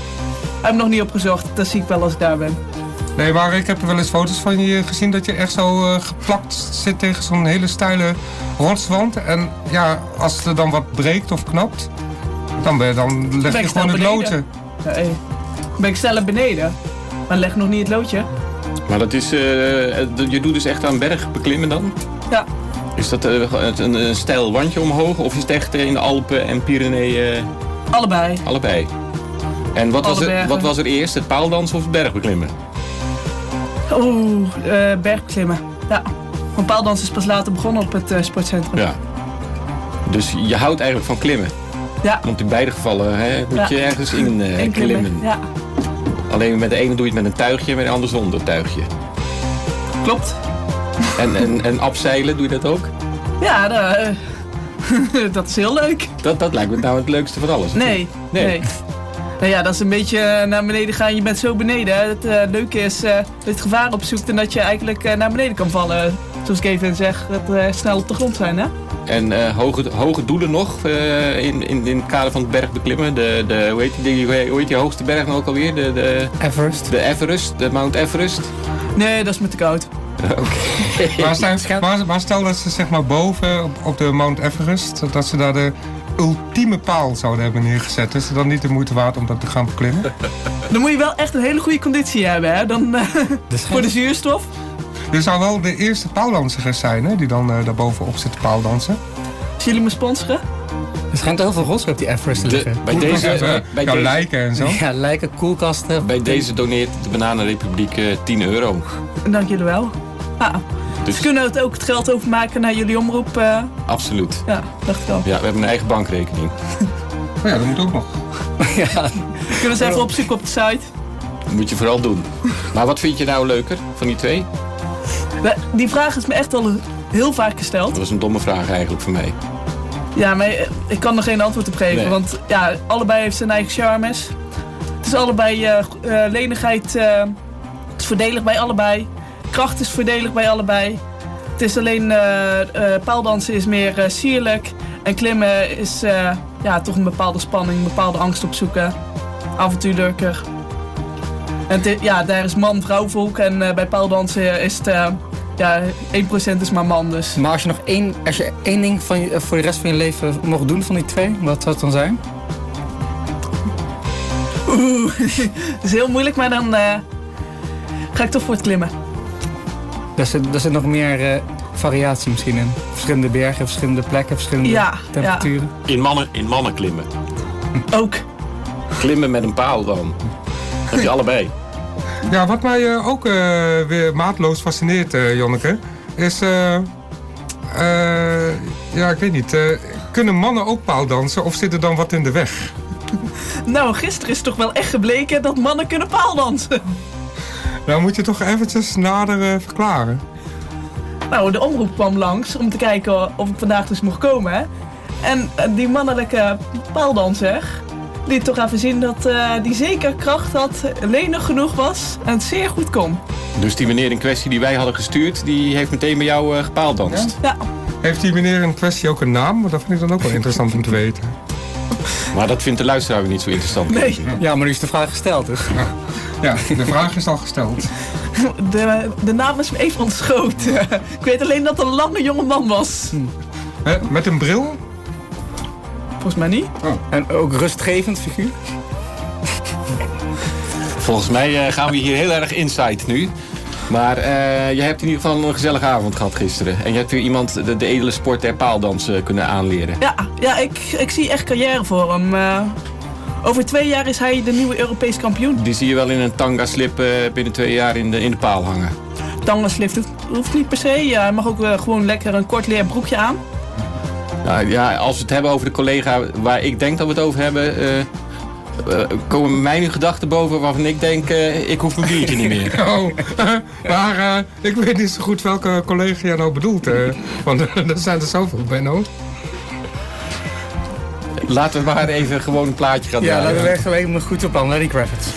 [SPEAKER 4] Ik heb nog niet opgezocht, dat zie ik wel als ik daar ben.
[SPEAKER 2] Nee, maar ik heb er wel eens foto's van je gezien dat je echt zo eh, geplakt zit tegen zo'n hele steile rotswand. En ja, als er dan wat breekt of knapt, dan, ben, dan leg
[SPEAKER 4] Ben
[SPEAKER 2] je
[SPEAKER 4] ik
[SPEAKER 2] gewoon het
[SPEAKER 4] snel
[SPEAKER 2] loodje.
[SPEAKER 4] Nee. Ben ik sneller beneden, maar leg nog niet het loodje.
[SPEAKER 3] Maar dat is, eh, je doet dus echt aan berg beklimmen dan?
[SPEAKER 4] Ja,
[SPEAKER 3] Is dat eh, een, een steil wandje omhoog of is het echt eh, in de Alpen en Pyreneeën eh,
[SPEAKER 4] allebei.
[SPEAKER 3] allebei? En wat was, er,
[SPEAKER 4] bergen.
[SPEAKER 3] wat was er eerst, het paaldansen of het bergbeklimmen?
[SPEAKER 4] Oeh, eh bergbeklimmen. Ja, want paaldans is pas later begonnen op het eh, sportcentrum.
[SPEAKER 3] Ja. Dus je houdt eigenlijk van klimmen.
[SPEAKER 4] Ja.
[SPEAKER 3] Want in beide gevallen hè, moet
[SPEAKER 4] Ja.
[SPEAKER 3] je ergens in eh,
[SPEAKER 4] En
[SPEAKER 3] klimmen.
[SPEAKER 4] Ja,
[SPEAKER 3] Alleen met de ene doe je het met een tuigje en met de andere zonder tuigje.
[SPEAKER 4] klopt.
[SPEAKER 3] En, en, en afzeilen, doe je dat ook?
[SPEAKER 4] Ja, dat, eh, dat is heel leuk.
[SPEAKER 3] Dat, dat lijkt me nou het leukste van alles.
[SPEAKER 4] Nee,
[SPEAKER 3] Nee.
[SPEAKER 4] nee. Nou ja, dat is een beetje eh, naar beneden gaan. Je bent zo beneden. hè. Het eh, leuke is eh, dat je het gevaar opzoekt en dat je eigenlijk eh, naar beneden kan vallen. Zoals Kevin zegt, dat snel op de grond zijn, hè?
[SPEAKER 3] En eh, hoge, hoge doelen nog eh, in, in, in het kader van het bergbeklimmen. De, de, hoe, heet die, hoe heet die hoogste berg nou ook alweer? De, de,
[SPEAKER 1] Everest.
[SPEAKER 3] de Everest, de Mount Everest.
[SPEAKER 4] Nee, dat is me te koud.
[SPEAKER 2] Maar, stel, maar, maar stel dat ze zeg maar boven op, op de Mount Everest, dat ze daar de ultieme paal zouden hebben neergezet. Is het dan niet de moeite waard om dat te gaan beklimmen?
[SPEAKER 4] Dan moet je wel echt een hele goede conditie hebben, hè? Dan, eh, voor de zuurstof.
[SPEAKER 2] Er zou wel de eerste paaldanseres zijn, hè, die dan eh daar bovenop zit te paaldansen.
[SPEAKER 4] Als jullie me sponsoren?
[SPEAKER 1] Er schijnt heel veel rotzooi op die Everest te
[SPEAKER 3] De,
[SPEAKER 1] liggen.
[SPEAKER 3] bij, deze,
[SPEAKER 2] Even,
[SPEAKER 3] eh, bij,
[SPEAKER 2] ja,
[SPEAKER 3] deze,
[SPEAKER 2] lijken en zo.
[SPEAKER 1] Ja, lijken, koelkasten.
[SPEAKER 3] bij deze doneert de Bananenrepubliek eh 10 euro.
[SPEAKER 4] Dank jullie wel. Ah,
[SPEAKER 3] Dus
[SPEAKER 4] ze kunnen het ook het geld overmaken naar jullie omroep. eh,
[SPEAKER 3] absoluut.
[SPEAKER 4] ja, dacht ik al.
[SPEAKER 3] Ja, we hebben een eigen bankrekening.
[SPEAKER 2] Oh ja, dat moet ook nog.
[SPEAKER 1] ja,
[SPEAKER 4] Kunnen ze even opzoeken op de site.
[SPEAKER 3] Dat moet je vooral doen. Maar wat vind je nou leuker van die twee?
[SPEAKER 4] We- Die vraag is me echt al heel vaak gesteld.
[SPEAKER 3] Dat was een domme vraag eigenlijk voor mij.
[SPEAKER 4] Ja, maar eh, ik kan er geen antwoord op geven.
[SPEAKER 3] Nee.
[SPEAKER 4] Want ja, allebei heeft zijn eigen charmes. Het is allebei eh, lenigheid eh, is voordelig bij allebei. Kracht is voordelig bij allebei. Het is alleen eh, eh, paaldansen is meer eh, sierlijk. En klimmen is ja, toch een bepaalde spanning, een bepaalde angst opzoeken. Avontuurlijker. En ja, daar is man-vrouw volk. En bij paaldansen is het ja, 1% is maar man. Dus
[SPEAKER 1] maar als je nog één, als je één ding van je, voor de rest van je leven mocht doen van die twee, wat zou het dan zijn?
[SPEAKER 4] Oeh, dat is heel moeilijk, maar dan ga ik toch voor het klimmen.
[SPEAKER 1] Daar zit, daar zit nog meer eh, variatie misschien in. Verschillende bergen, verschillende plekken, verschillende
[SPEAKER 4] Ja,
[SPEAKER 1] temperaturen.
[SPEAKER 3] In mannen, in mannen klimmen.
[SPEAKER 4] Ook.
[SPEAKER 3] Klimmen met een paal dan. Dat heb je allebei.
[SPEAKER 2] Ja, wat mij eh, ook eh, weer maatloos fascineert, eh, Jonneke, is... eh, eh, ja, ik weet niet. eh, kunnen mannen ook paaldansen of zit er dan wat in de weg?
[SPEAKER 4] Nou, gisteren is toch wel echt gebleken dat mannen kunnen paaldansen.
[SPEAKER 2] Nou moet je toch eventjes nader eh, verklaren.
[SPEAKER 4] Nou, de omroep kwam langs om te kijken of ik vandaag dus mocht komen. Hè. En eh, die mannelijke paaldanser liet toch even zien dat eh, die zeker kracht had, lenig genoeg was en het zeer goed kon.
[SPEAKER 3] Dus die meneer in kwestie die wij hadden gestuurd, die heeft meteen bij jou eh gepaaldanst.
[SPEAKER 4] Ja,
[SPEAKER 2] Heeft die meneer in kwestie ook een naam? Want dat vind ik dan ook wel interessant om te weten.
[SPEAKER 3] Maar dat vindt de luisteraar weer niet zo interessant.
[SPEAKER 4] nee,
[SPEAKER 1] Ja, maar nu is de vraag gesteld dus.
[SPEAKER 2] Ja, de vraag is al gesteld.
[SPEAKER 4] de, de naam is me even ontschoten. ik weet alleen dat het een lange jonge man was.
[SPEAKER 2] Hè, met een bril?
[SPEAKER 4] Volgens mij niet.
[SPEAKER 1] En ook rustgevend figuur.
[SPEAKER 3] Volgens mij eh, gaan we hier heel erg inside nu. Maar eh, je hebt in ieder geval een gezellige avond gehad gisteren. En je hebt weer iemand de, de edele sport der paaldans eh, kunnen aanleren.
[SPEAKER 4] Ja, ja ik, ik zie echt carrière voor hem. Eh, over twee jaar is hij de nieuwe Europees kampioen.
[SPEAKER 3] Die zie je wel in een tanga-slip eh, binnen twee jaar in de, in de paal hangen.
[SPEAKER 4] Tangenslip hoeft, hoeft niet per se. Ja, hij mag ook gewoon lekker een kort leer broekje aan.
[SPEAKER 3] Nou, ja, als we het hebben over de collega waar ik denk dat we het over hebben... eh, komen mij nu gedachten boven waarvan ik denk, eh, ik hoef mijn biertje niet meer.
[SPEAKER 2] Oh, maar eh, ik weet niet zo goed welke collega jij nou bedoelt. want er zijn er zoveel, Benno.
[SPEAKER 3] Laten we maar even gewoon een plaatje gaan
[SPEAKER 1] Ja,
[SPEAKER 3] draaien.
[SPEAKER 1] laten we echt me goed op aan. Lenny Kravitz.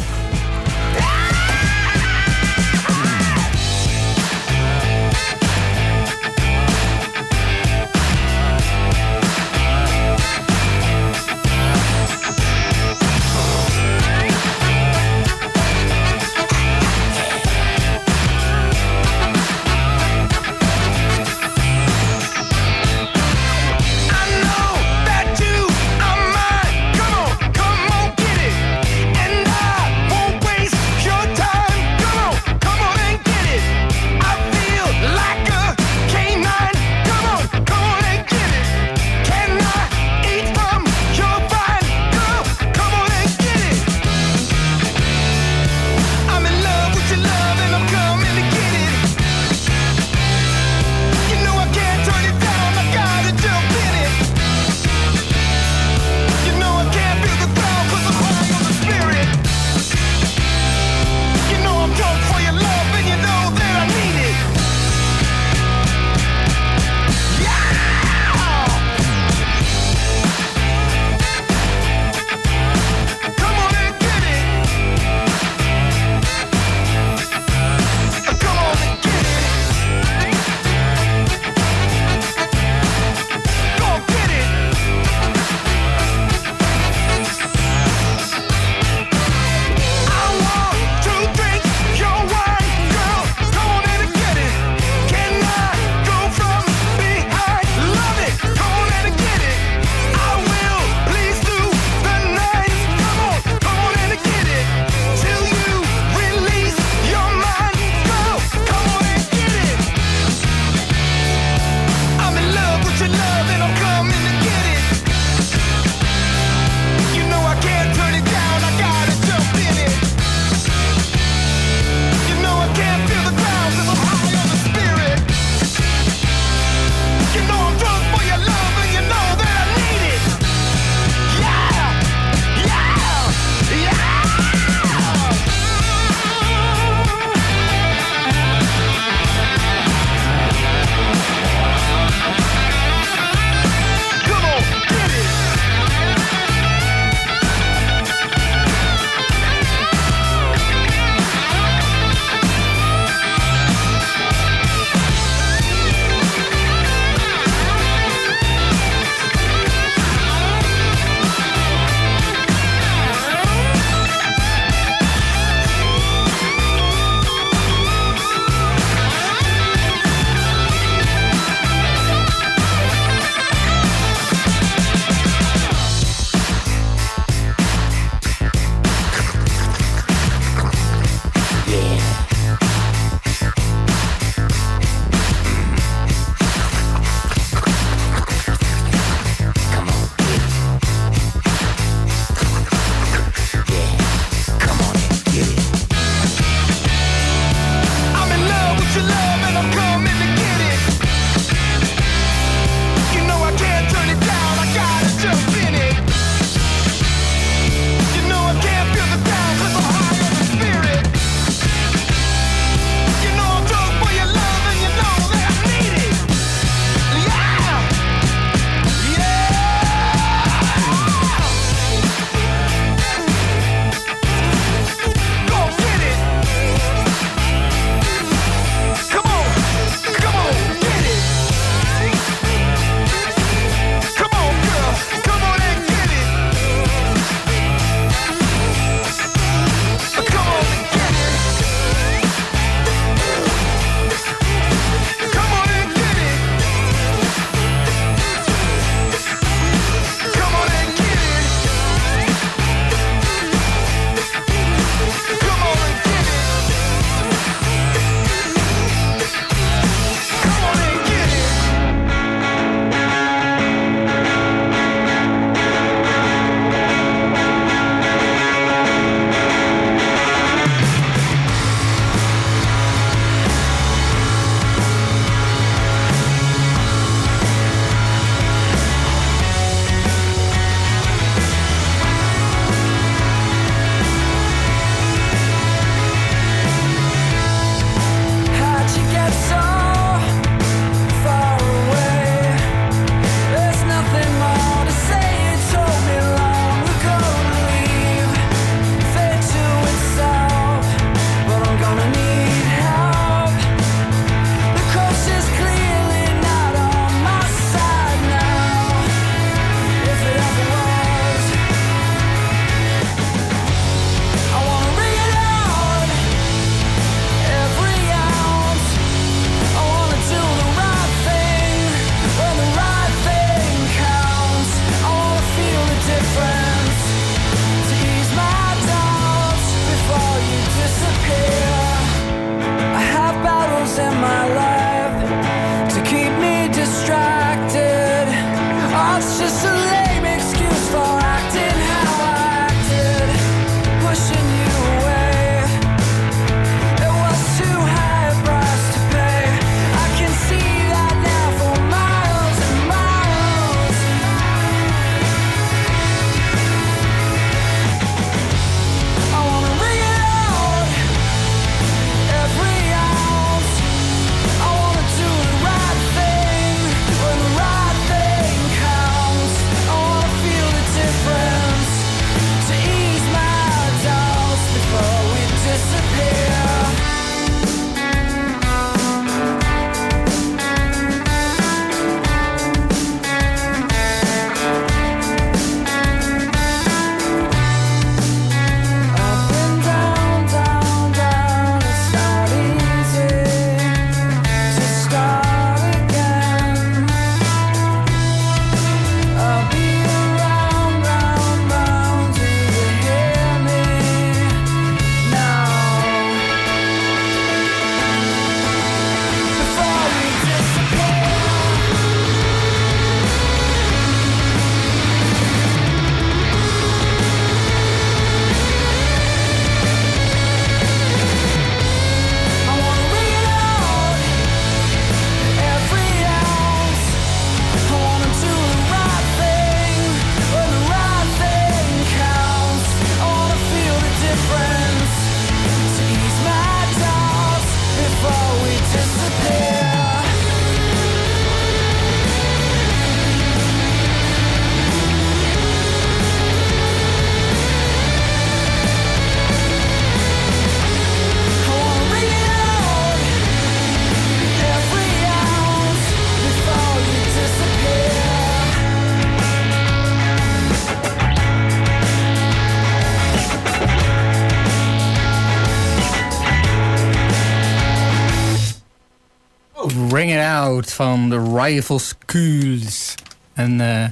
[SPEAKER 1] Van de Rival Schools. En eh,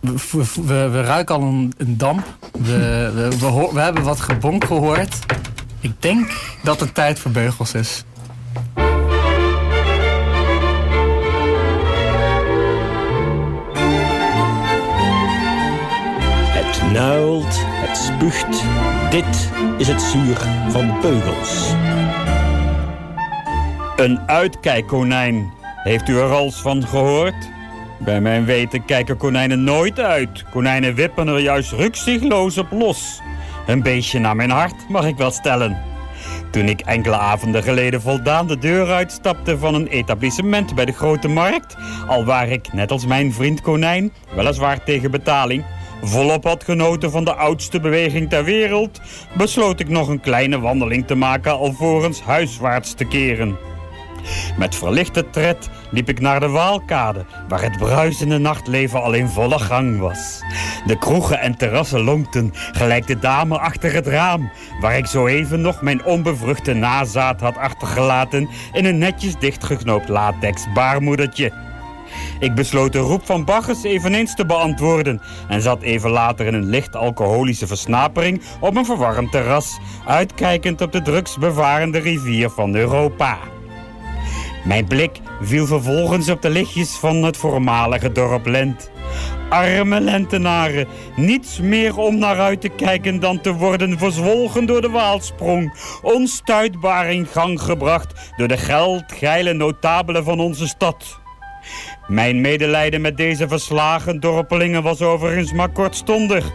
[SPEAKER 1] we, we, ruiken al een, damp. We, we, we hebben wat gebonk gehoord. Ik denk dat het tijd voor beugels is.
[SPEAKER 8] Het nuilt, het spuugt. Dit is het zuur van beugels.
[SPEAKER 9] Een uitkijkkonijn. Heeft u er al eens van gehoord? Bij mijn weten kijken konijnen nooit uit. Konijnen wippen er juist rukzichtloos op los. Een beestje naar mijn hart, mag ik wel stellen. Toen ik enkele avonden geleden voldaan de deur uitstapte van een etablissement bij de Grote Markt, al waar ik, net als mijn vriend Konijn, weliswaar tegen betaling, volop had genoten van de oudste beweging ter wereld, besloot ik nog een kleine wandeling te maken alvorens huiswaarts te keren. Met verlichte tred liep ik naar de Waalkade, waar het bruisende nachtleven al in volle gang was. De kroegen en terrassen lonkten, gelijk de dame achter het raam, waar ik zo even nog mijn onbevruchte nazaad had achtergelaten in een netjes dichtgeknoopt latex baarmoedertje. Ik besloot de roep van Bacchus eveneens te beantwoorden en zat even later in een licht alcoholische versnapering op een verwarmd terras, uitkijkend op de drugsbevarende rivier van Europa. Mijn blik viel vervolgens op de lichtjes van het voormalige dorp Lent. Arme lentenaren, niets meer om naar uit te kijken dan te worden verzwolgen door de waalsprong. Onstuitbaar in gang gebracht door de geldgeile notabelen van onze stad. Mijn medelijden met deze verslagen dorpelingen was overigens maar kortstondig.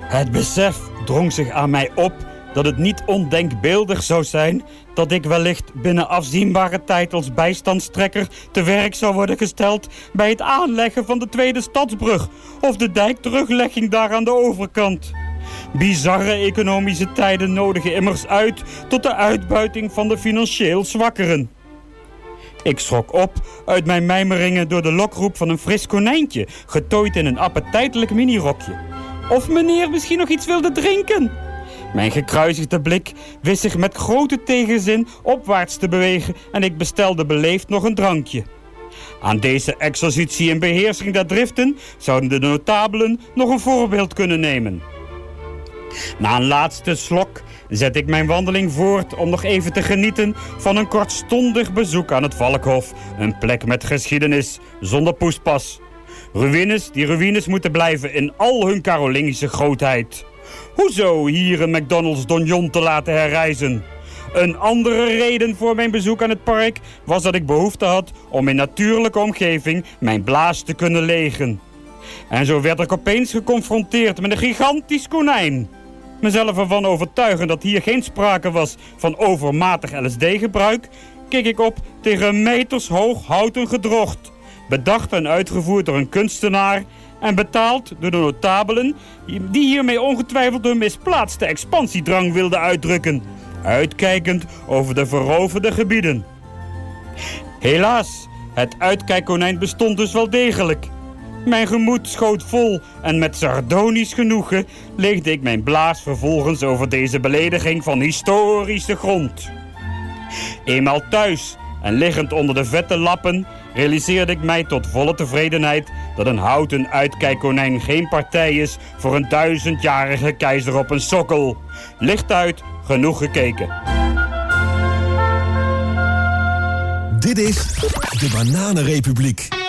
[SPEAKER 9] Het besef drong zich aan mij op dat het niet ondenkbeeldig zou zijn dat ik wellicht binnen afzienbare tijd als bijstandstrekker te werk zou worden gesteld bij het aanleggen van de tweede stadsbrug of de dijkteruglegging daar aan de overkant. Bizarre economische tijden nodigen immers uit tot de uitbuiting van de financieel zwakkeren. Ik schrok op uit mijn mijmeringen door de lokroep van een fris konijntje, getooid in een appetijtelijk minirokje. Of meneer misschien nog iets wilde drinken? Mijn gekruisigde blik wist zich met grote tegenzin opwaarts te bewegen en ik bestelde beleefd nog een drankje. Aan deze exercitie en beheersing der driften zouden de notabelen nog een voorbeeld kunnen nemen. Na een laatste slok zet ik mijn wandeling voort om nog even te genieten van een kortstondig bezoek aan het Valkhof. Een plek met geschiedenis, zonder poespas. Ruïnes die ruïnes moeten blijven in al hun Carolingische grootheid. Hoezo hier een McDonald's Donjon te laten herrijzen? Een andere reden voor mijn bezoek aan het park was dat ik behoefte had om in natuurlijke omgeving mijn blaas te kunnen legen. En zo werd ik opeens geconfronteerd met een gigantisch konijn. Mezelf ervan overtuigen dat hier geen sprake was van overmatig LSD-gebruik, keek ik op tegen een metershoog houten gedrocht. Bedacht en uitgevoerd door een kunstenaar en betaald door de notabelen die hiermee ongetwijfeld hun misplaatste expansiedrang wilden uitdrukken. Uitkijkend over de veroverde gebieden. Helaas, het uitkijkkonijn bestond dus wel degelijk. Mijn gemoed schoot vol en met sardonisch genoegen leegde ik mijn blaas vervolgens over deze belediging van historische grond. Eenmaal thuis en liggend onder de vette lappen realiseerde ik mij tot volle tevredenheid dat een houten uitkijkkonijn geen partij is voor een duizendjarige keizer op een sokkel. Licht uit, genoeg gekeken.
[SPEAKER 7] Dit is de Bananenrepubliek.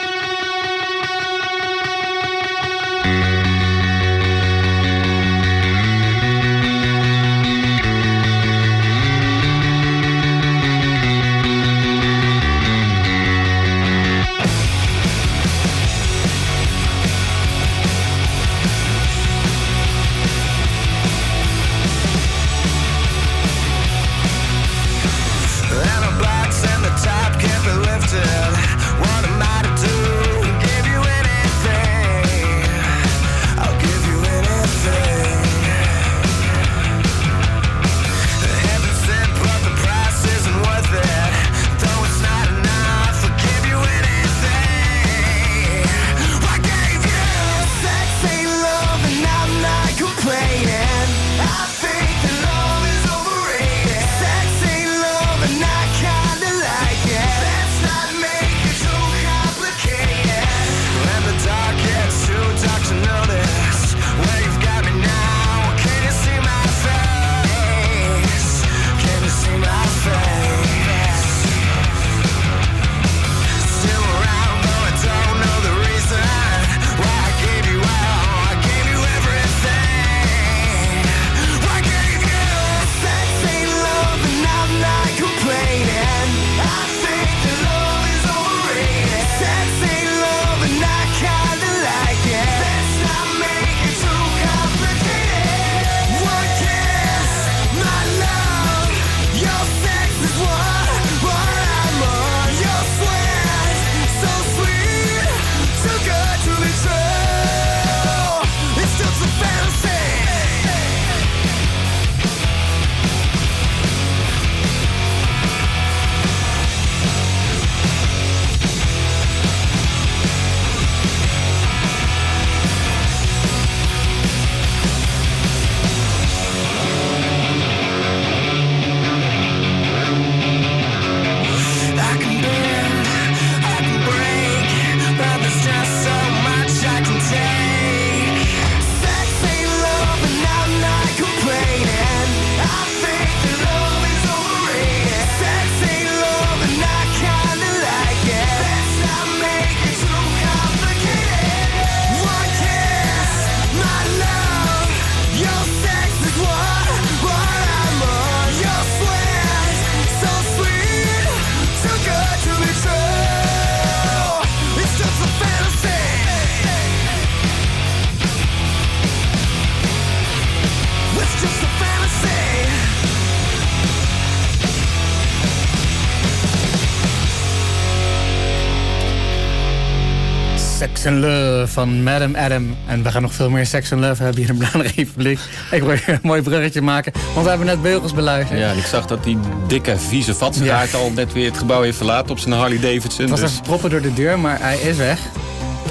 [SPEAKER 1] Van Madam Adam. En we gaan nog veel meer Sex and Love hebben hier in de Banane Republiek. Ik wil een mooi bruggetje maken, want we hebben net Beugels beluisterd.
[SPEAKER 3] Ja, en ik zag dat die dikke, vieze vatsenkaart al net weer het gebouw heeft verlaten op zijn Harley Davidson.
[SPEAKER 1] Het was
[SPEAKER 3] dus
[SPEAKER 1] even proppen door de deur, maar hij is weg.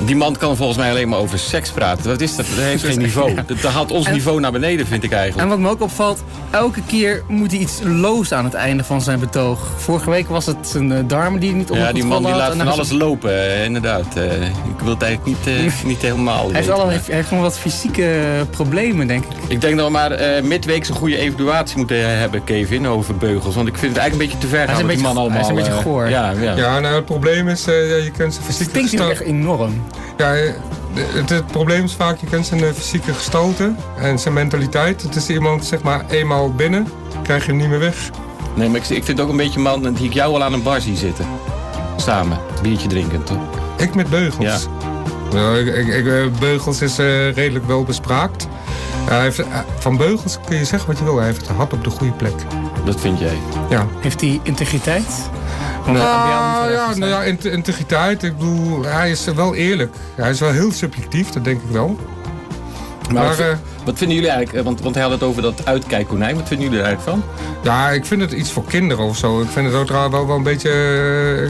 [SPEAKER 3] Die man kan volgens mij alleen maar over seks praten. Wat is dat? Dat heeft geen niveau. Dat, dat haalt ons
[SPEAKER 1] En-
[SPEAKER 3] niveau naar beneden, vind ik
[SPEAKER 1] En
[SPEAKER 3] eigenlijk.
[SPEAKER 1] wat me ook opvalt, elke keer moet hij iets loos aan het einde van zijn betoog. Vorige week was het zijn eh, darmen die niet onder
[SPEAKER 3] Ja, die man die laat
[SPEAKER 1] en
[SPEAKER 3] van alles lopen, eh, inderdaad. Eh, ik wil het eigenlijk niet, niet helemaal
[SPEAKER 1] Hij heeft,
[SPEAKER 3] maar-
[SPEAKER 1] heeft, hij heeft gewoon wat fysieke problemen, denk ik.
[SPEAKER 3] Ik denk dat we maar eh midweeks een goede evaluatie moeten hebben, Kevin, over beugels. Want ik vind het eigenlijk een beetje te ver
[SPEAKER 1] Hij is
[SPEAKER 3] gaan
[SPEAKER 1] een
[SPEAKER 3] wat die man
[SPEAKER 1] beetje-
[SPEAKER 3] allemaal...
[SPEAKER 1] hij is een beetje goor.
[SPEAKER 3] Ja, ja.
[SPEAKER 2] Ja, nou het probleem is, eh, ja, je kunt zijn fysieke
[SPEAKER 1] Stinkt hij ook
[SPEAKER 2] gestalte...
[SPEAKER 1] echt enorm.
[SPEAKER 2] Ja, het, het probleem is vaak, je kent zijn eh, fysieke gestalte en zijn mentaliteit. Het is iemand, zeg maar, eenmaal binnen, krijg je hem niet meer weg.
[SPEAKER 3] Nee, maar ik, ik vind het ook een beetje man die ik jou al aan een bar zie zitten. Samen, biertje drinken, toch?
[SPEAKER 2] Ik met beugels.
[SPEAKER 3] Ja.
[SPEAKER 2] Nou, ik, ik, eh, beugels is eh, redelijk wel bespraakt. Hij heeft, van beugels kun je zeggen wat je wil. Hij heeft het hart op de goede plek.
[SPEAKER 3] Dat vind jij?
[SPEAKER 2] Ja.
[SPEAKER 1] Heeft hij integriteit?
[SPEAKER 2] Nou,
[SPEAKER 1] er
[SPEAKER 2] ja, nou ja, int- integriteit. Ik bedoel, hij is wel eerlijk. Hij is wel heel subjectief, dat denk ik wel.
[SPEAKER 3] Maar,
[SPEAKER 2] Maar,
[SPEAKER 3] wat,
[SPEAKER 2] eh,
[SPEAKER 3] wat vinden jullie eigenlijk, eh, want, want hij had het over dat uitkijkkonijn. Wat vinden jullie er eigenlijk van?
[SPEAKER 2] Ja, ik vind het iets voor kinderen of zo. Ik vind het ook wel, wel, een beetje... eh,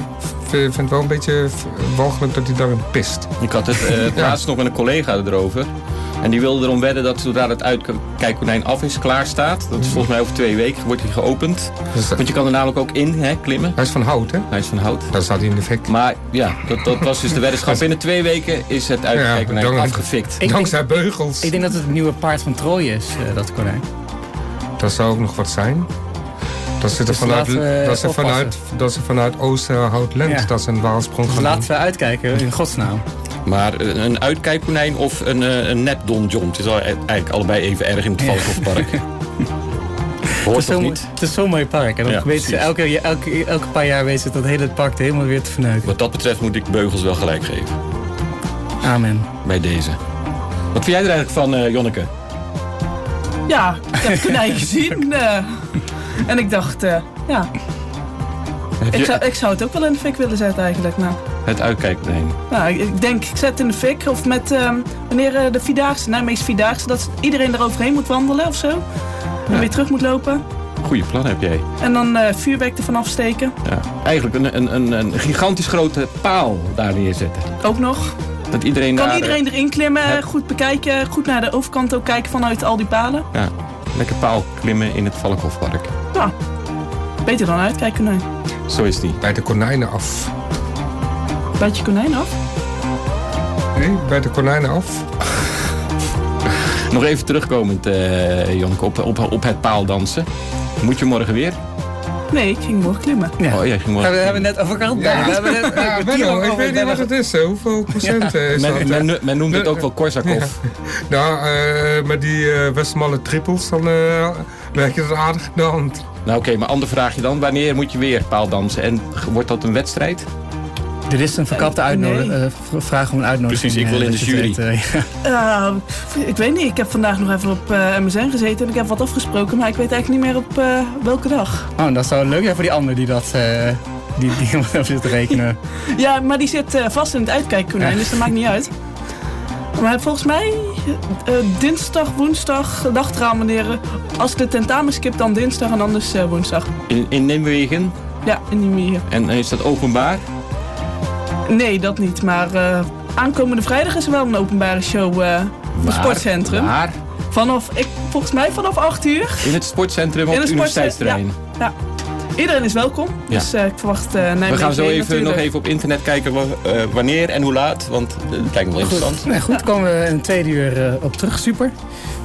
[SPEAKER 2] Ik vind het wel een beetje walgelijk dat hij daarin pist.
[SPEAKER 3] Ik had het eh,
[SPEAKER 2] Ja.
[SPEAKER 3] laatst nog met een collega erover. En die wilde erom wedden dat zodra het uitkijkkonijn af is, klaar staat. Dat is volgens mij over twee weken, wordt hij geopend.
[SPEAKER 2] Dus, eh,
[SPEAKER 3] Want je kan er namelijk ook in hè, klimmen.
[SPEAKER 2] hij is van hout, hè?
[SPEAKER 3] Hij is van hout.
[SPEAKER 2] Daar staat hij in de fik.
[SPEAKER 3] Maar ja, dat, dat was dus de weddenschap. Binnen twee weken is het uitkijkkonijn
[SPEAKER 2] dank-
[SPEAKER 3] afgefikt.
[SPEAKER 1] Ik
[SPEAKER 2] Dankzij beugels.
[SPEAKER 1] Ik denk dat het het nieuwe paard van Troje is, eh, dat konijn.
[SPEAKER 2] Dat zou ook nog wat zijn. Dat zit er
[SPEAKER 1] Dus
[SPEAKER 2] vanuit, dat ze vanuit, dat ze vanuit Oosterhout-Lent,
[SPEAKER 1] Ja.
[SPEAKER 2] dat is een waalsprong
[SPEAKER 1] Dus
[SPEAKER 2] gaan
[SPEAKER 1] laten we uitkijken, in godsnaam.
[SPEAKER 3] Maar een een uitkijkkonijn of een, eh, een net Don John. Het is al- eigenlijk allebei even erg in het Valkhofpark.
[SPEAKER 1] Het
[SPEAKER 3] Hoort
[SPEAKER 1] is, zo,
[SPEAKER 3] niet?
[SPEAKER 1] het is zo'n mooi park. En dan
[SPEAKER 3] Ja,
[SPEAKER 1] weten ze,
[SPEAKER 3] precies.
[SPEAKER 1] elke, elke, elke paar jaar weten ze dat hele park helemaal weer te verneuken.
[SPEAKER 3] Wat dat betreft moet ik Beugels wel gelijk geven.
[SPEAKER 1] Amen.
[SPEAKER 3] Bij deze. Wat vind jij er eigenlijk van, eh, Jonneke?
[SPEAKER 4] Ja, ik heb het konijn gezien. eh, en ik dacht, ja, ik zou, ik zou het ook wel in de fik willen zetten eigenlijk. Nou,
[SPEAKER 3] het uitkijkkonijn?
[SPEAKER 4] nou ik, ik denk, ik zet in de fik. Of met ehm, wanneer eh, de Vierdaagse, Nijmeegse Vierdaagse, dat iedereen er overheen moet wandelen of zo. En
[SPEAKER 3] Ja.
[SPEAKER 4] weer terug moet lopen.
[SPEAKER 3] Goeie plan heb jij.
[SPEAKER 4] En dan eh, vuurwerk ervan afsteken.
[SPEAKER 3] Ja. Eigenlijk een, een, een, een gigantisch grote paal daar neerzetten.
[SPEAKER 4] Ook nog.
[SPEAKER 3] Dat iedereen
[SPEAKER 4] Kan
[SPEAKER 3] daar...
[SPEAKER 4] iedereen erin klimmen,
[SPEAKER 3] Ja.
[SPEAKER 4] goed bekijken, goed naar de overkant ook kijken vanuit al die palen.
[SPEAKER 3] eh, Ja, lekker paal klimmen in het Valkhofpark.
[SPEAKER 4] Ja, beter dan uitkijken konijn.
[SPEAKER 3] Zo is die.
[SPEAKER 2] Bij de konijnen af.
[SPEAKER 4] Bijt je konijn af?
[SPEAKER 2] Nee, bij de konijnen af.
[SPEAKER 3] Nog even terugkomend, eh Jonneke, op, op, op het paaldansen. Moet je morgen weer?
[SPEAKER 4] Nee, ik ging morgen klimmen.
[SPEAKER 1] Ja.
[SPEAKER 3] Oh, jij ging
[SPEAKER 1] We
[SPEAKER 3] morgen...
[SPEAKER 1] hebben net over gehad. We hebben net
[SPEAKER 2] Ja,
[SPEAKER 1] kwartier
[SPEAKER 2] Benno, ik
[SPEAKER 1] over
[SPEAKER 2] weet niet wat het is. Hoeveel procent eh, is dat?
[SPEAKER 3] Men,
[SPEAKER 2] eh?
[SPEAKER 3] men, men noemt het ook wel Korsakov.
[SPEAKER 2] Nou, eh, met die eh Westmalle trippels, dan eh, werk je dat aardig in de hand.
[SPEAKER 3] Nou oké, maar ander vraagje dan. Wanneer moet je weer paaldansen? En wordt dat een wedstrijd?
[SPEAKER 1] Er is een verkapte
[SPEAKER 4] Nee.
[SPEAKER 1] uitnodiging. vraag om een uitnodiging.
[SPEAKER 3] Precies, ik wil
[SPEAKER 1] eh,
[SPEAKER 3] in de
[SPEAKER 1] het
[SPEAKER 3] jury.
[SPEAKER 1] weet, eh, ja.
[SPEAKER 4] Eh, ik weet niet, ik heb vandaag nog even op eh, MSN gezeten en ik heb wat afgesproken, maar ik weet eigenlijk niet meer op eh, welke dag.
[SPEAKER 1] Oh, dat zou leuk zijn voor die ander die dat... eh, die, die helemaal even zit te rekenen.
[SPEAKER 4] Ja, maar die zit eh, vast in het uitkijkkonijn,
[SPEAKER 1] Ja.
[SPEAKER 4] dus dat maakt niet uit. Maar volgens mij eh, dinsdag, woensdag, dagtraam wanneer... eh, Als ik de tentamen skip, dan dinsdag en anders eh, woensdag.
[SPEAKER 3] In, in Nijmegen?
[SPEAKER 4] Ja, in manier.
[SPEAKER 3] En is dat openbaar?
[SPEAKER 4] Nee, dat niet, maar eh, aankomende vrijdag is er wel een openbare show eh op het sportcentrum.
[SPEAKER 3] Waar?
[SPEAKER 4] Vanaf, ik, volgens mij vanaf 8 uur.
[SPEAKER 3] In het sportcentrum op
[SPEAKER 4] In
[SPEAKER 3] het
[SPEAKER 4] het
[SPEAKER 3] universiteitsterrein.
[SPEAKER 4] Ja. Iedereen is welkom,
[SPEAKER 3] Ja.
[SPEAKER 4] dus eh, ik verwacht eh Nijmegen
[SPEAKER 3] We gaan zo even,
[SPEAKER 4] natuurlijk.
[SPEAKER 3] nog even op internet kijken wa- eh, wanneer en hoe laat. Want het lijkt me wel interessant.
[SPEAKER 1] Goed, nee, goed komen we in het tweede uur eh, op terug. Super.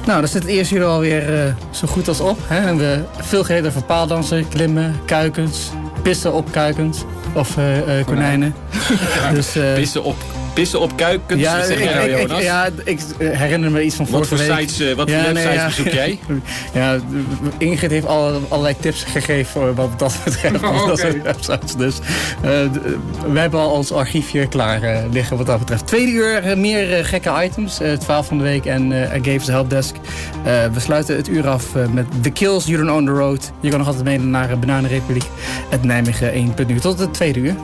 [SPEAKER 1] Nou, dan zit het eerste uur alweer eh, zo goed als op. Hè? En we veel gereden over paaldansen, klimmen, kuikens, pissen op kuikens. Of eh, eh, konijnen. dus, eh,
[SPEAKER 3] Pissen op, pissen op kuikens,
[SPEAKER 1] ja,
[SPEAKER 3] zeg
[SPEAKER 1] ik,
[SPEAKER 3] nou,
[SPEAKER 1] ja, ik eh, herinner me iets van
[SPEAKER 3] Wat
[SPEAKER 1] vorige
[SPEAKER 3] voor
[SPEAKER 1] week.
[SPEAKER 3] sites, eh, wat
[SPEAKER 1] Ja,
[SPEAKER 3] voor
[SPEAKER 1] nee,
[SPEAKER 3] websites
[SPEAKER 1] ja.
[SPEAKER 3] bezoek jij?
[SPEAKER 1] Ja, Ingrid heeft alle, allerlei tips gegeven voor wat dat betreft.
[SPEAKER 2] Oh,
[SPEAKER 1] Dat websites. Dus eh, d- wij hebben al ons archiefje klaar eh, liggen wat dat betreft. Tweede uur eh, meer eh, gekke items. eh 12 van de week en eh Gave the Helpdesk. Eh, we sluiten het uur af eh, met The Kills, You Don't Own the Road. Je kan nog altijd mee naar eh, Bananenrepubliek. Het Nijmegen 1.0. Tot het tweede uur.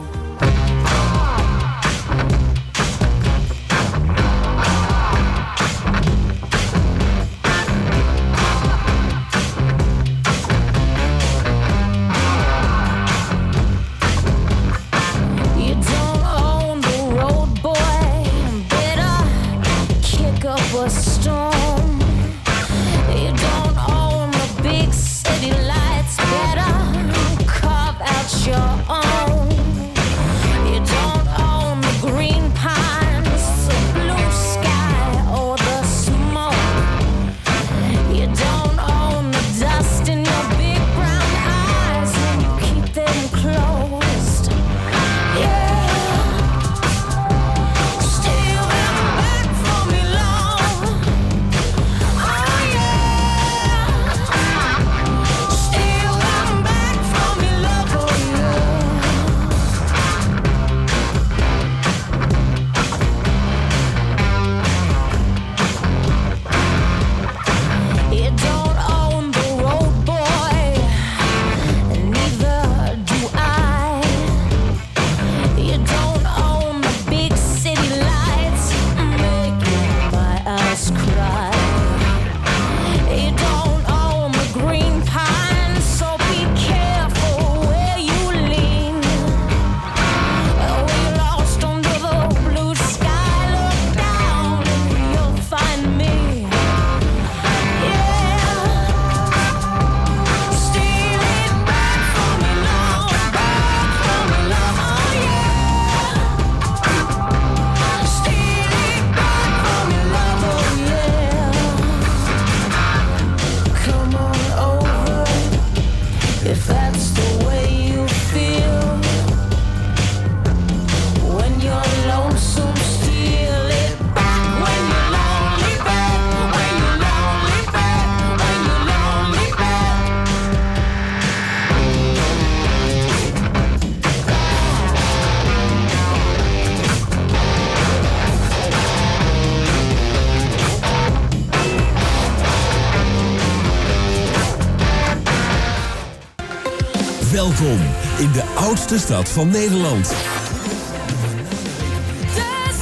[SPEAKER 6] in de oudste stad van Nederland.
[SPEAKER 10] De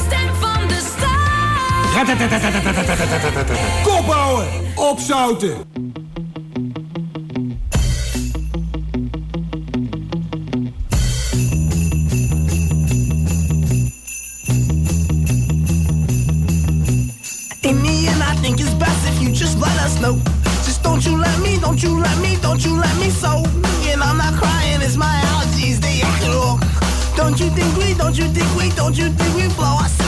[SPEAKER 10] stem van de stad.
[SPEAKER 11] Kop opzouten.
[SPEAKER 7] In me and I think it's best if you just let us know. Don't you let me, don't you let me, don't you let me so. And I'm not crying, it's my allergies, they act Don't you think we, don't you think we, don't you think we blow? I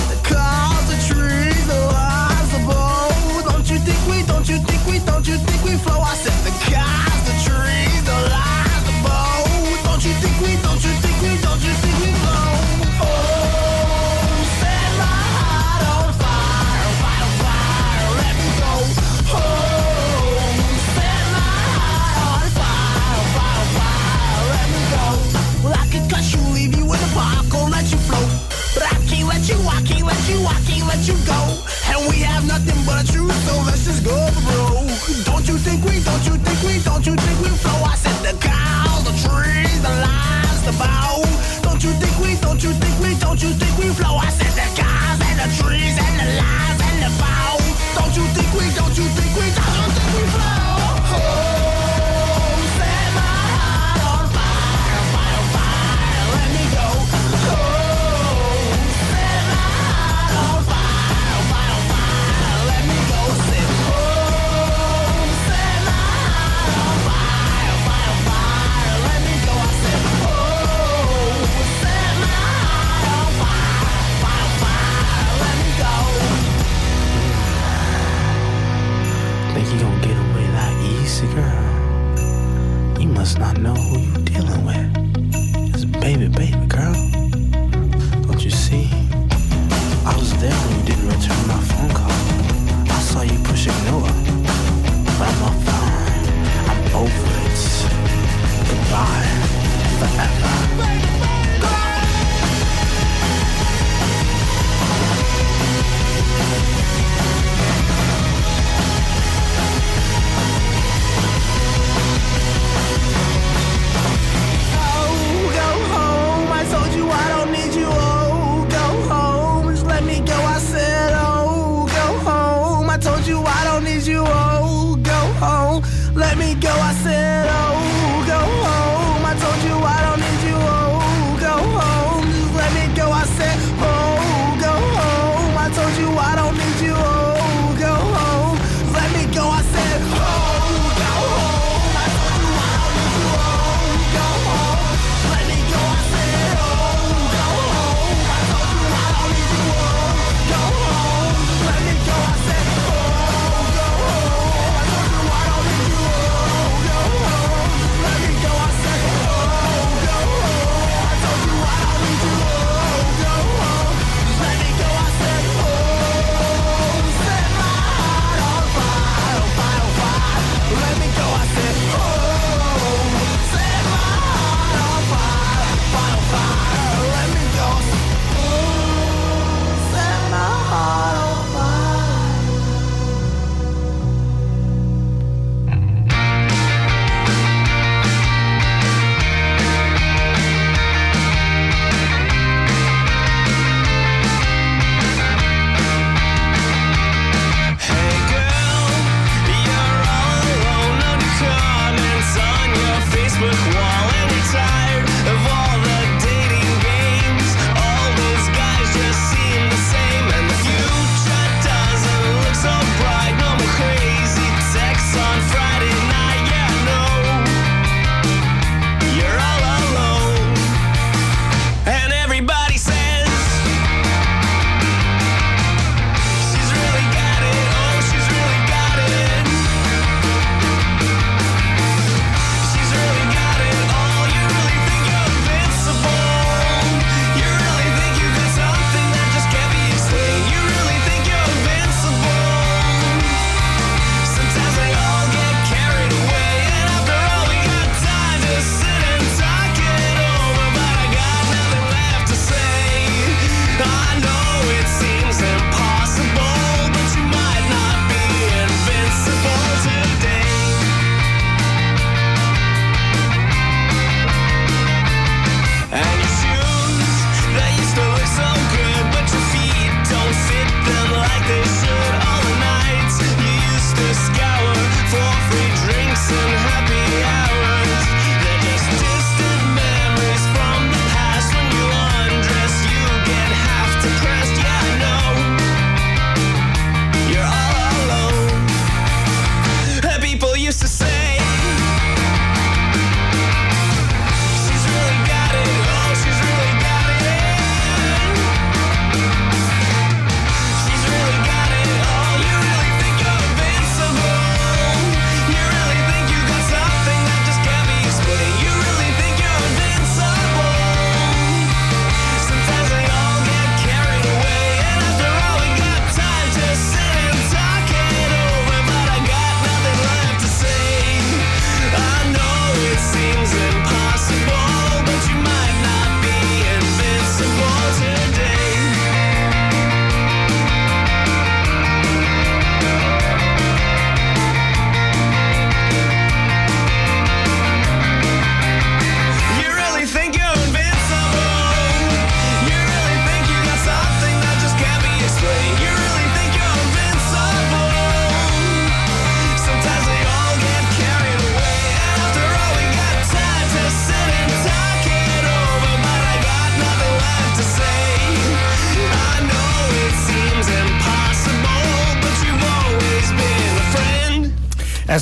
[SPEAKER 7] just go broke. Don't you think we, don't you think we, don't you think we flow? I said the cows, the trees, the lives, the bow. Don't you think we, don't you think we, don't you think we flow? I said the cows and the trees and the lives and the bow. Don't you think we, don't you think we, don't you think we flow?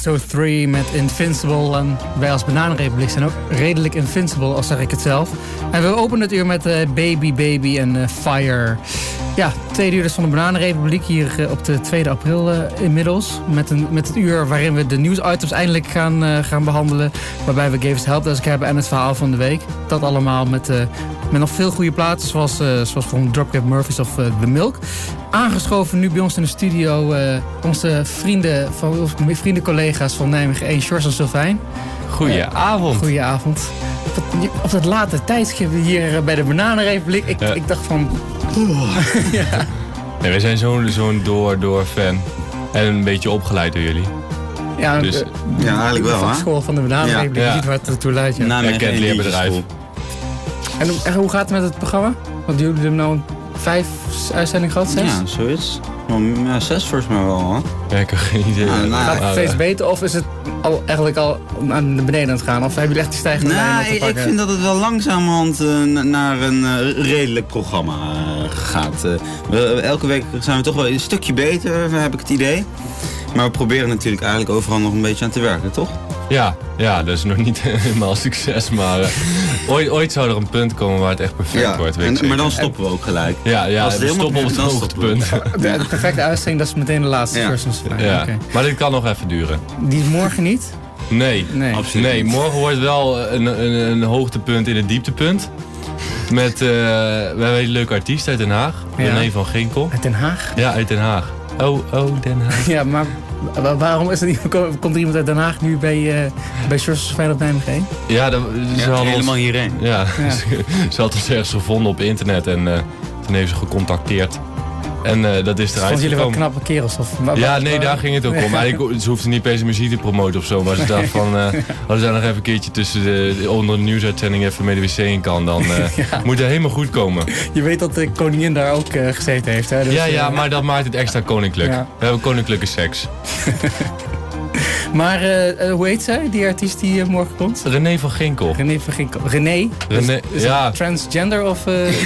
[SPEAKER 1] SO3 met Invincible. En wij als Bananenrepubliek zijn ook redelijk invincible, als zeg ik het zelf. En we openen het uur met eh, Baby Baby en eh, Fire. Ja, tweede uur dus van de Bananenrepubliek hier eh, op de 2 april inmiddels. Met, een, met het uur waarin we de nieuwsitems eindelijk gaan, gaan behandelen. Waarbij we Gavis Helpdesk hebben en het verhaal van de week. Dat allemaal met, met nog veel goede plaatsen zoals, zoals bijvoorbeeld Dropkick Murphys of The Milk. Aangeschoven nu bij ons in de studio eh, onze vrienden, van, of vrienden collega's van Nijmegen 1, Sjors en Sylvijn.
[SPEAKER 12] Goedenavond.
[SPEAKER 1] Goedenavond. Op, het- op dat late tijdstip hier eh, bij de Bananenrepubliek. Ik,
[SPEAKER 12] Ja.
[SPEAKER 1] ik dacht van...
[SPEAKER 12] Nee, wij zijn zo'n zo'n door-door fan. En een beetje opgeleid door jullie.
[SPEAKER 1] Ja,
[SPEAKER 12] Dus-
[SPEAKER 1] eh,
[SPEAKER 13] Ja, eigenlijk wel,
[SPEAKER 1] Van
[SPEAKER 13] hè?
[SPEAKER 1] school van de Bananenrepubliek.
[SPEAKER 12] Ja.
[SPEAKER 1] Je ziet waar het toe leidt. Ja.
[SPEAKER 13] Nijmegen één
[SPEAKER 12] leerbedrijf.
[SPEAKER 1] En, hoe- en hoe gaat het met het programma? Want jullie hebben nou vijf uitzendingen gehad, zes?
[SPEAKER 13] Ja, zoiets. Wel, Ja, zes volgens mij wel, hoor.
[SPEAKER 12] Ja, ik heb geen idee.
[SPEAKER 13] Nou,
[SPEAKER 1] Gaat het
[SPEAKER 12] Maar,
[SPEAKER 1] steeds beter of is het al, eigenlijk al naar beneden aan het gaan? Of hebben jullie echt die stijgende lijn
[SPEAKER 13] Nou,
[SPEAKER 1] te
[SPEAKER 13] ik, vind dat het wel langzamerhand eh, na- naar een eh, redelijk programma eh, gaat. We- elke week zijn we toch wel een stukje beter, heb ik het idee. Maar we proberen natuurlijk eigenlijk overal nog een beetje aan te werken, toch?
[SPEAKER 12] Ja, ja, dat is nog niet helemaal succes. Maar ooit, ooit zou er een punt komen waar het echt perfect wordt. Weet ik
[SPEAKER 13] en,
[SPEAKER 12] zeker.
[SPEAKER 13] maar dan stoppen we ook gelijk.
[SPEAKER 12] Ja, ja
[SPEAKER 13] Als
[SPEAKER 12] we stoppen op het hoogtepunt.
[SPEAKER 1] De, de perfecte uitzending, dat is meteen de laatste
[SPEAKER 13] Ja.
[SPEAKER 1] cursus.
[SPEAKER 12] Ja. Maar dit kan nog even duren.
[SPEAKER 1] Die is morgen niet?
[SPEAKER 12] Nee,
[SPEAKER 1] Nee.
[SPEAKER 13] Absoluut
[SPEAKER 12] nee
[SPEAKER 13] niet.
[SPEAKER 12] morgen wordt wel een, een, een hoogtepunt in het dieptepunt. Met, eh, we hebben een hele leuke artiest uit Den Haag.
[SPEAKER 1] Ja.
[SPEAKER 12] René van Ginkel.
[SPEAKER 1] Uit Den Haag?
[SPEAKER 12] Ja, uit Den Haag. Oh, oh, Den Haag.
[SPEAKER 1] Ja, maar waarom is er niet, komt er iemand uit Den Haag nu bij, uh, bij Sjors Fijn op Nijmegen heen?
[SPEAKER 12] Ja, dat, ze
[SPEAKER 13] Ja,
[SPEAKER 12] hadden
[SPEAKER 13] helemaal
[SPEAKER 12] ons,
[SPEAKER 13] hierheen.
[SPEAKER 12] ja,
[SPEAKER 1] Ja.
[SPEAKER 12] Ze, ze had ons ergens gevonden op internet en eh, toen heeft ze gecontacteerd. En eh, dat is eruit
[SPEAKER 1] Vonden jullie wel knappe kerels? Of,
[SPEAKER 12] Ja, nee, daar ging het ook om. Eigenlijk, ze hoefde niet per se muziek te promoten of zo. Maar ze dacht van, eh, als daar nog even een keertje tussen de, de- onder de nieuwsuitzending even mee de wc in kan, dan eh,
[SPEAKER 1] Ja.
[SPEAKER 12] moet het helemaal goed komen.
[SPEAKER 1] Je weet dat de koningin daar ook gezeten heeft. Hè? Dus,
[SPEAKER 12] ja, ja, maar dat maakt het extra koninklijk.
[SPEAKER 1] Ja.
[SPEAKER 12] We hebben koninklijke seks.
[SPEAKER 1] Maar eh, eh, hoe heet zij, die artiest die eh, morgen komt?
[SPEAKER 12] René van Ginkel.
[SPEAKER 1] René van Ginkel. René?
[SPEAKER 12] René,
[SPEAKER 1] Is, is
[SPEAKER 12] ja.
[SPEAKER 1] transgender of... eh,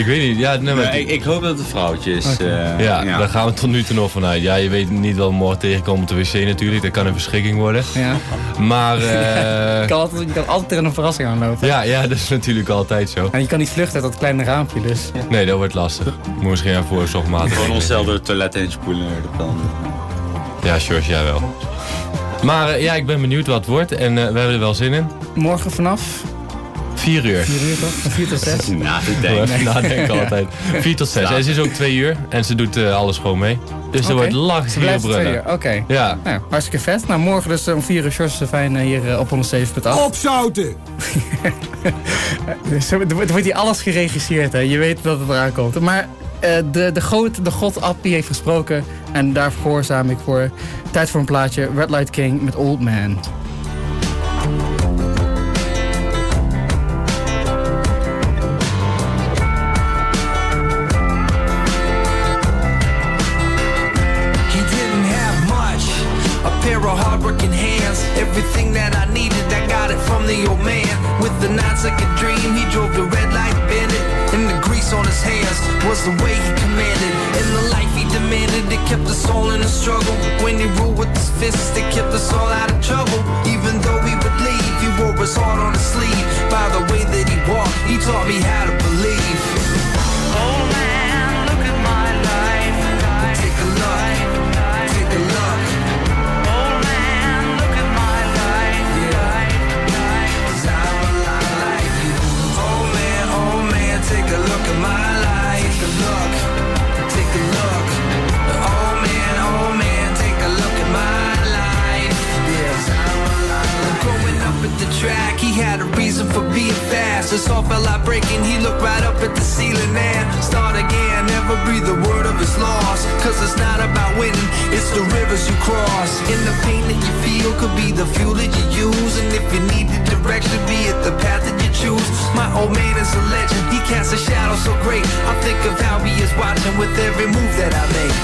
[SPEAKER 12] ik weet niet. Ja, nee, maar
[SPEAKER 13] Ja, ik, ik hoop dat het een vrouwtje is. eh,
[SPEAKER 12] ja, daar gaan we tot nu toe nog vanuit. Ja, je weet niet wat we morgen tegenkomen op de wc natuurlijk. Dat kan een verschrikking worden.
[SPEAKER 1] ja.
[SPEAKER 12] Maar eh,
[SPEAKER 1] je, kan altijd, je kan altijd tegen een verrassing aanlopen.
[SPEAKER 12] ja, ja, dat is natuurlijk altijd zo.
[SPEAKER 1] En je kan niet vluchten uit dat kleine raampje, dus...
[SPEAKER 12] Nee, dat wordt lastig. Moet misschien aan voorzorgmatig.
[SPEAKER 13] Gewoon onszelf door het toilet heen spoelen. Dat kan.
[SPEAKER 12] Ja, George, jij wel. Maar eh, ja, ik ben benieuwd wat het wordt en eh, we hebben er wel zin in.
[SPEAKER 1] Morgen vanaf
[SPEAKER 12] Vier uur.
[SPEAKER 1] 4 uur toch? Van 4 tot 6.
[SPEAKER 13] Nou, ik
[SPEAKER 12] Ik
[SPEAKER 13] denk.
[SPEAKER 12] altijd. Vier tot zes. En ze is ook twee uur en ze doet eh, alles gewoon mee. Dus er wordt lachen
[SPEAKER 1] Ze
[SPEAKER 12] hier
[SPEAKER 1] uur, oké.
[SPEAKER 12] Ja.
[SPEAKER 1] Nou, hartstikke vet. Nou, morgen dus om 4 uur Sjors Fijn hier op 107.8.
[SPEAKER 6] Opzouten!
[SPEAKER 1] Dus er wordt- er hier alles geregisseerd, hè. Je weet dat het eraan komt. Maar de, de, goot, de god Appie heeft gesproken. En daar gehoorzaam ik voor. Tijd voor een plaatje. Red Light King met Old Man.
[SPEAKER 7] A. Everything that I needed, I got it from the old man. With the nine second dream, he drove the red hands was the way he commanded. And the life he demanded, it kept us all in a struggle. When he ruled with his fists, it kept us all out of trouble. Even though he would leave, he wore his heart on his sleeve. By the way that he walked, he taught me how to believe. Reason for being fast. His all felt like breaking, he looked right up at the ceiling and start again. Never breathe a word of his loss. Cause it's not about winning, it's the rivers you cross. And the pain that you feel could be the fuel that you use. And if you need the direction, be it the path that you choose. My old man is a legend, he casts a shadow so great. I think of how he is watching with every move that I make.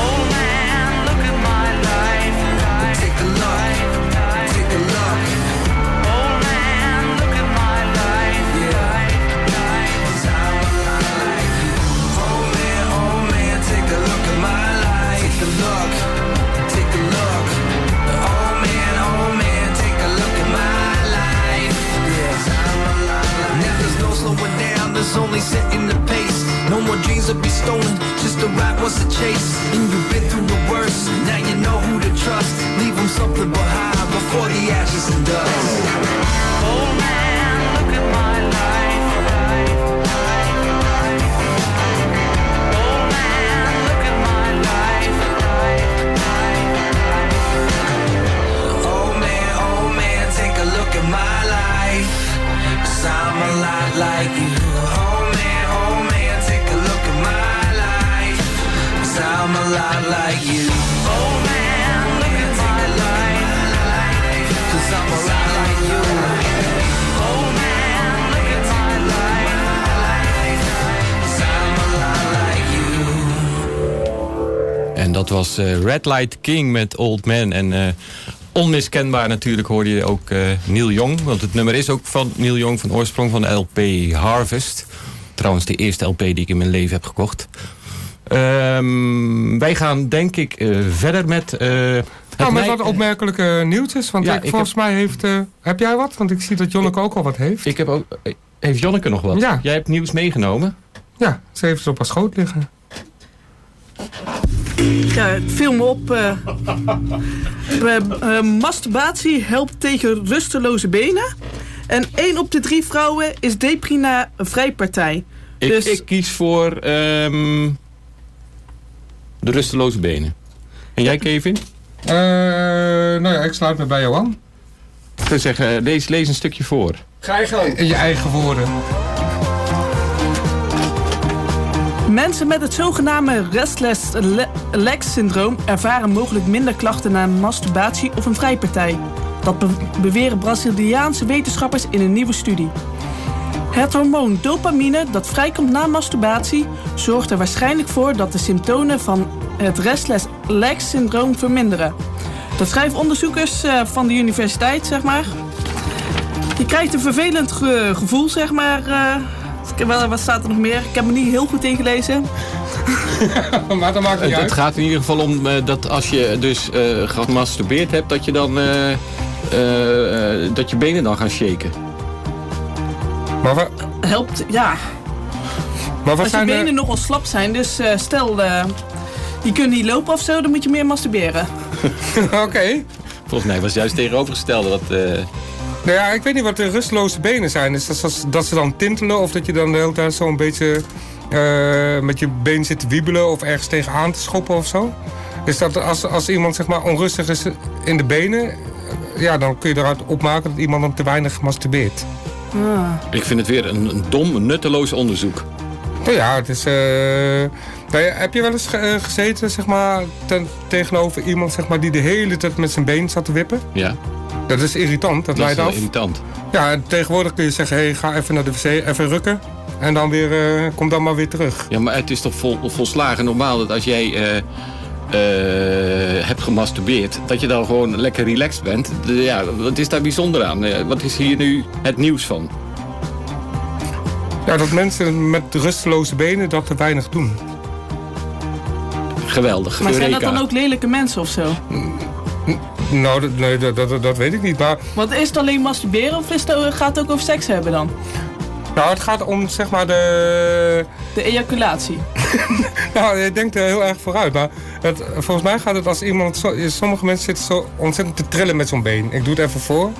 [SPEAKER 7] Oh man, look at my life. Take a look, was only setting the pace. No more dreams will be stolen, just the rap
[SPEAKER 14] was a chase. And you've been through the worst, now you know who to trust. Leave them something behind before the ashes and dust. Old man, look at my life.
[SPEAKER 3] En dat was eh, Red Light King met Old Man. En eh, onmiskenbaar natuurlijk hoorde je ook eh, Neil Young. Want het nummer is ook van Neil Young van oorsprong van de LP Harvest. Trouwens de eerste LP die ik in mijn leven heb gekocht. Ehm, wij gaan denk ik eh, verder met...
[SPEAKER 2] Nou, met wat opmerkelijke nieuwtjes. Want
[SPEAKER 3] Ja,
[SPEAKER 2] ik,
[SPEAKER 3] ik
[SPEAKER 2] volgens mij heeft... heb jij wat? Want ik zie dat Jonneke ook al wat heeft.
[SPEAKER 3] Ik heb ook... Heeft Jonneke nog wat?
[SPEAKER 2] Ja.
[SPEAKER 3] Jij hebt nieuws meegenomen.
[SPEAKER 2] Ja, ze heeft het op haar schoot liggen.
[SPEAKER 4] Ja, het viel me op. eh, eh, eh, masturbatie helpt tegen rusteloze benen. En 1 op de drie vrouwen is depri na een vrijpartij.
[SPEAKER 3] Ik,
[SPEAKER 4] Dus-
[SPEAKER 3] ik kies voor ehm, de rusteloze benen. En jij, Kevin?
[SPEAKER 2] Eh, nou ja, ik sluit me bij jou aan.
[SPEAKER 3] Ik zou zeggen, lees, lees een stukje voor.
[SPEAKER 2] Ga je gang. In je eigen woorden.
[SPEAKER 4] Mensen met het zogenaamde restless le- leg syndroom ervaren mogelijk minder klachten na masturbatie of een vrijpartij. Dat be- beweren Braziliaanse wetenschappers in een nieuwe studie. Het hormoon dopamine dat vrijkomt na masturbatie zorgt er waarschijnlijk voor dat de symptomen van het restless leg syndroom verminderen. Dat schrijven onderzoekers eh, van de universiteit, zeg maar. Je krijgt een vervelend ge- gevoel, zeg maar. eh. Ik heb wel- wat staat er nog meer? Ik heb me niet heel goed ingelezen.
[SPEAKER 2] maar dat maakt niet
[SPEAKER 3] Het,
[SPEAKER 2] uit.
[SPEAKER 3] het gaat in ieder geval om eh, dat als je dus eh, gemasturbeerd hebt, dat je dan eh, dat je benen dan gaan shaken.
[SPEAKER 2] Maar, wa-
[SPEAKER 4] Helpt, ja.
[SPEAKER 2] maar wat
[SPEAKER 4] Als je benen
[SPEAKER 2] de...
[SPEAKER 4] nogal slap zijn, dus eh, stel je kunt niet lopen of zo, dan moet je meer masturberen.
[SPEAKER 2] Oké.
[SPEAKER 3] Volgens mij was het juist tegenovergestelde. Dat, eh,
[SPEAKER 2] Nou ja, ik weet niet wat de rusteloze benen zijn. Is dat, dat, dat ze dan tintelen of dat je dan de hele tijd zo een beetje eh, met je been zit te wiebelen of ergens tegenaan te schoppen of zo? Is dat als, als iemand zeg maar onrustig is in de benen, eh, ja, dan kun je eruit opmaken dat iemand dan te weinig masturbeert.
[SPEAKER 3] ik vind het weer een, een dom, nutteloos onderzoek.
[SPEAKER 2] Nou ja, het is. eh, nou ja, heb je wel eens ge- gezeten, zeg maar, ten, tegenover iemand zeg maar, die de hele tijd met zijn been zat te wippen?
[SPEAKER 3] Ja,
[SPEAKER 2] Dat is irritant, dat,
[SPEAKER 3] dat
[SPEAKER 2] leidt af.
[SPEAKER 3] irritant.
[SPEAKER 2] Ja, en tegenwoordig kun je zeggen, hey, ga even naar de wc, even rukken. En dan weer, eh, kom dan maar weer terug.
[SPEAKER 3] Ja, maar het is toch vol, volslagen normaal dat als jij eh, eh, hebt gemasturbeerd, dat je dan gewoon lekker relaxed bent. De- ja, wat is daar bijzonder aan? Wat is hier nu het nieuws van?
[SPEAKER 2] Ja, dat mensen met rusteloze benen dat te weinig doen.
[SPEAKER 3] Geweldig.
[SPEAKER 4] Maar zijn dat dan ook lelijke mensen of zo?
[SPEAKER 2] Nou, dat, nee, dat, dat, dat weet ik niet. Maar
[SPEAKER 4] Want is het alleen masturberen of is het, gaat het ook over seks hebben dan?
[SPEAKER 2] nou, het gaat om zeg maar de...
[SPEAKER 4] De ejaculatie.
[SPEAKER 2] Nou, je denkt er heel erg vooruit. Maar het, volgens mij gaat het als iemand... Zo, sommige mensen zitten zo ontzettend te trillen met zo'n been. Ik doe het even voor.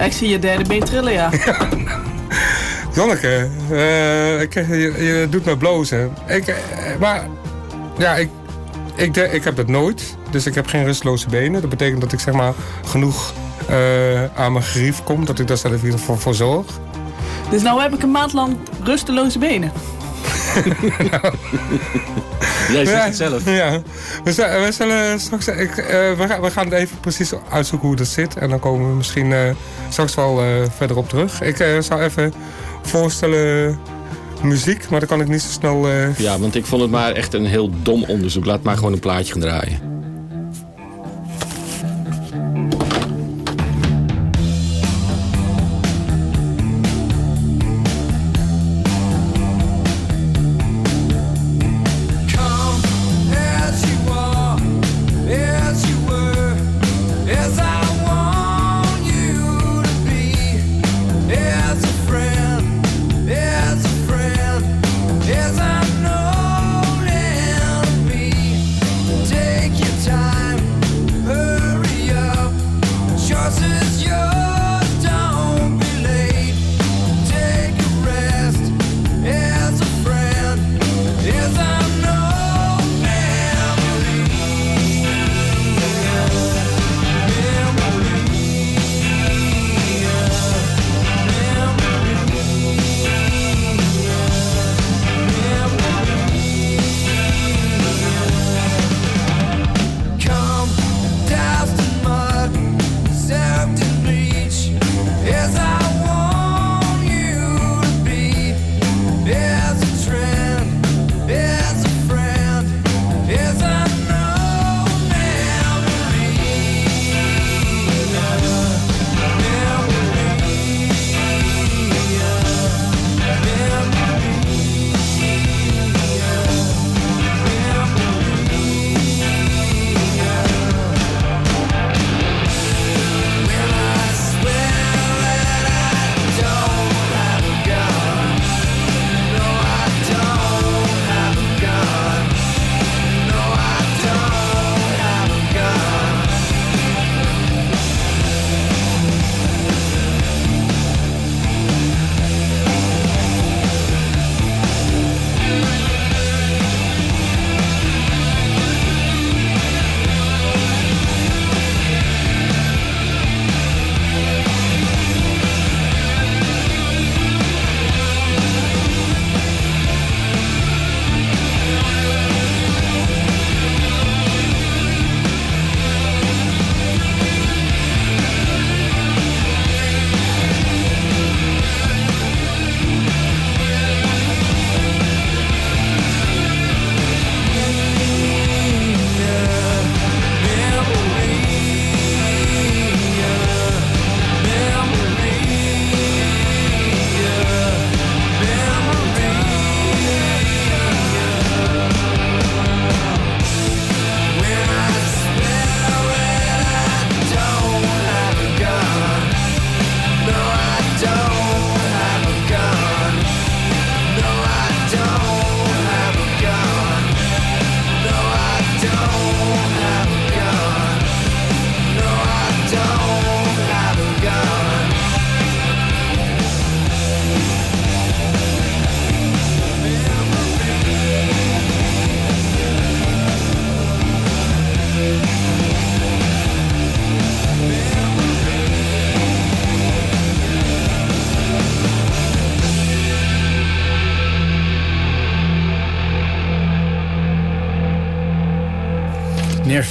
[SPEAKER 4] Ik zie je derde been trillen, ja.
[SPEAKER 2] Janneke, eh, ik, je, je doet me blozen. Ik, eh, maar ja, ik, ik, de- ik heb dat nooit. Dus ik heb geen rusteloze benen. Dat betekent dat ik zeg maar genoeg eh, aan mijn gerief kom. Dat ik daar zelf in ieder geval voor zorg.
[SPEAKER 4] Dus nou heb ik een maand lang rusteloze benen.
[SPEAKER 3] Jij zegt
[SPEAKER 2] Ja,
[SPEAKER 3] het zelf.
[SPEAKER 2] Ja, we, zullen- we zullen straks. Ik, eh, we, gaan, we gaan het even precies uitzoeken hoe dat zit. En dan komen we misschien eh, straks wel eh, verder op terug. Ik eh, zou even voorstellen muziek, maar dan kan ik niet zo snel. eh,
[SPEAKER 3] Ja, want ik vond het maar echt een heel dom onderzoek. Laat maar gewoon een plaatje gaan draaien.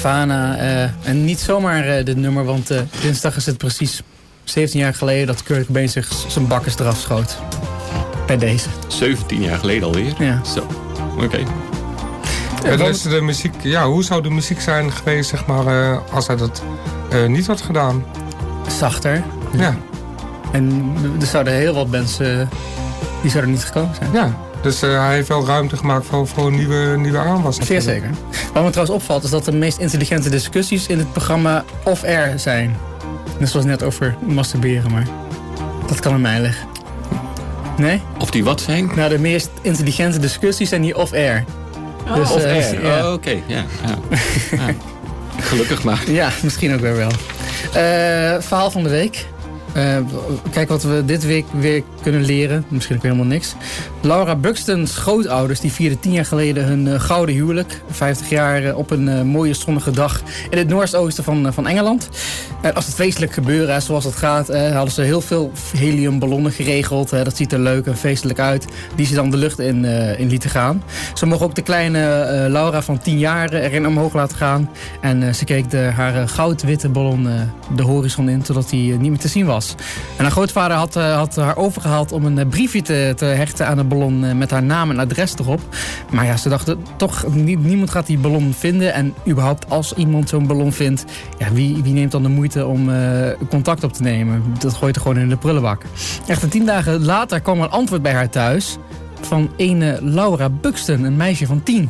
[SPEAKER 1] Nirvana. eh, en niet zomaar eh, dit nummer, want eh, dinsdag is het precies 17 jaar geleden dat Kurt Cobain zich zijn bakkers eraf schoot. Bij deze.
[SPEAKER 3] 17 jaar geleden alweer.
[SPEAKER 1] Ja.
[SPEAKER 3] Zo. Oké.
[SPEAKER 2] En is de muziek, ja, hoe zou de muziek zijn geweest, zeg maar, eh, als hij dat eh, niet had gedaan?
[SPEAKER 1] Zachter.
[SPEAKER 2] Ja.
[SPEAKER 1] En er zouden heel wat mensen, die zouden niet gekomen zijn.
[SPEAKER 2] Ja, dus eh, hij heeft wel ruimte gemaakt voor, voor een nieuwe, nieuwe aanwas.
[SPEAKER 1] Zeer zeker. Wat me trouwens opvalt is dat de meest intelligente discussies in het programma off-air zijn. Net zoals net over masturberen, maar dat kan aan mij liggen. Nee?
[SPEAKER 3] Of die wat zijn?
[SPEAKER 1] Nou, de meest intelligente discussies zijn die off-air. Dus,
[SPEAKER 3] of
[SPEAKER 1] eh,
[SPEAKER 3] air.
[SPEAKER 1] ja.
[SPEAKER 3] Oh, Oké, ja. ja. Ja. Gelukkig maar.
[SPEAKER 1] Ja, misschien ook weer wel. Eh, verhaal van de week. Eh, kijk wat we dit week weer kunnen leren. Misschien ook helemaal niks. Laura Buxton's grootouders die vierden tien jaar geleden hun eh, gouden huwelijk. 50 jaar eh, op een mooie zonnige dag in het noordoosten van, van Engeland. En als het feestelijk gebeuren, zoals het gaat, hadden ze heel veel heliumballonnen geregeld. dat ziet er leuk en feestelijk uit. Die ze dan de lucht in, in lieten gaan. Ze mogen ook de kleine Laura van 10 jaar erin omhoog laten gaan. En ze keek de, haar goudwitte ballon de horizon in, totdat die niet meer te zien was. En haar grootvader had, eh, had haar overgehaald om een eh, briefje te, te hechten aan de ballon eh, met haar naam en adres erop. Maar ja, ze dachten toch, nie- niemand gaat die ballon vinden. En überhaupt als iemand zo'n ballon vindt, ja, wie, wie neemt dan de moeite om contact op te nemen? Dat gooit er gewoon in de prullenbak. Echter tien dagen later kwam een antwoord bij haar thuis van ene Laura Buxton, een meisje van tien.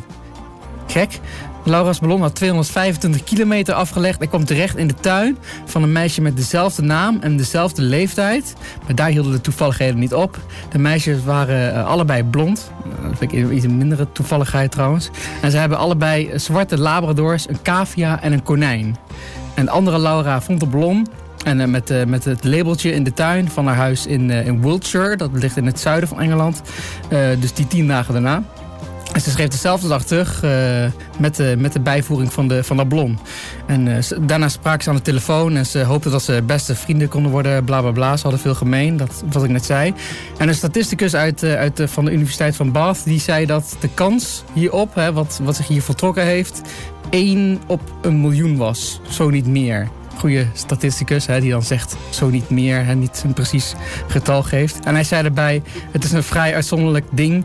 [SPEAKER 1] Gek. Laura's ballon had 225 kilometer afgelegd en kwam terecht in de tuin van een meisje met dezelfde naam en dezelfde leeftijd. Maar daar hielden de toevalligheden niet op. De meisjes waren eh, allebei blond. Eh, Dat vind ik iets een mindere toevalligheid trouwens. En ze hebben allebei zwarte labradors, een cavia en een konijn. En de andere Laura vond de ballon en eh, met, met het labeltje in de tuin van haar huis in, in Wiltshire. Dat ligt in het zuiden van Engeland. Dus die tien dagen daarna. En ze schreef dezelfde dag terug eh, met, de, met de bijvoering van de, van de ballon. En eh, daarna spraken ze aan de telefoon en ze hoopten dat ze beste vrienden konden worden. Bla bla bla. Ze hadden veel gemeen, dat wat ik net zei. En een statisticus uit, eh, uit, van de Universiteit van Bath die zei dat de kans hierop, hè, wat, wat zich hier voltrokken heeft, 1 op een miljoen was. Zo niet meer. Goede statisticus hè, die dan zegt zo niet meer en niet een precies getal geeft. En hij zei erbij: het is een vrij uitzonderlijk ding.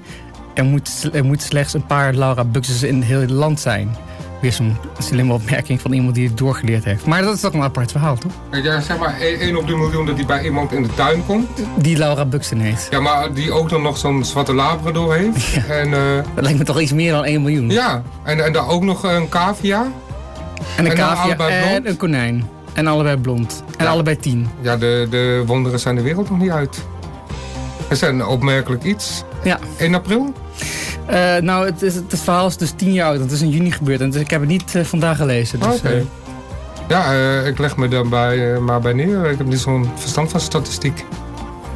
[SPEAKER 1] Er moet, er moet slechts een paar Laura Buxes in het hele land zijn. Weer zo'n slimme opmerking van iemand die het doorgeleerd heeft. Maar dat is toch een apart verhaal, toch?
[SPEAKER 2] Ja, zeg maar 1 op de miljoen dat die bij iemand in de tuin komt.
[SPEAKER 1] Die Laura Buxton heet.
[SPEAKER 2] Ja, maar die ook dan nog zo'n zwarte labrador heeft. En, eh,
[SPEAKER 1] Dat lijkt me toch iets meer dan 1 miljoen.
[SPEAKER 2] ja, en, en daar ook nog een cavia.
[SPEAKER 1] En een
[SPEAKER 2] En
[SPEAKER 1] cavia en een konijn. En allebei blond. En
[SPEAKER 2] Ja.
[SPEAKER 1] allebei tien.
[SPEAKER 2] Ja, de, de wonderen zijn de wereld nog niet uit. Er zijn opmerkelijk iets.
[SPEAKER 1] Ja.
[SPEAKER 2] 1 april?
[SPEAKER 1] Eh, nou, het, is, het verhaal is dus tien jaar oud. Het is in juni gebeurd. En dus ik heb het niet eh, vandaag gelezen. Dus,
[SPEAKER 2] Oké.
[SPEAKER 1] eh,
[SPEAKER 2] Ja, eh, ik leg me daar bij, eh, maar bij neer. Ik heb niet zo'n verstand van statistiek.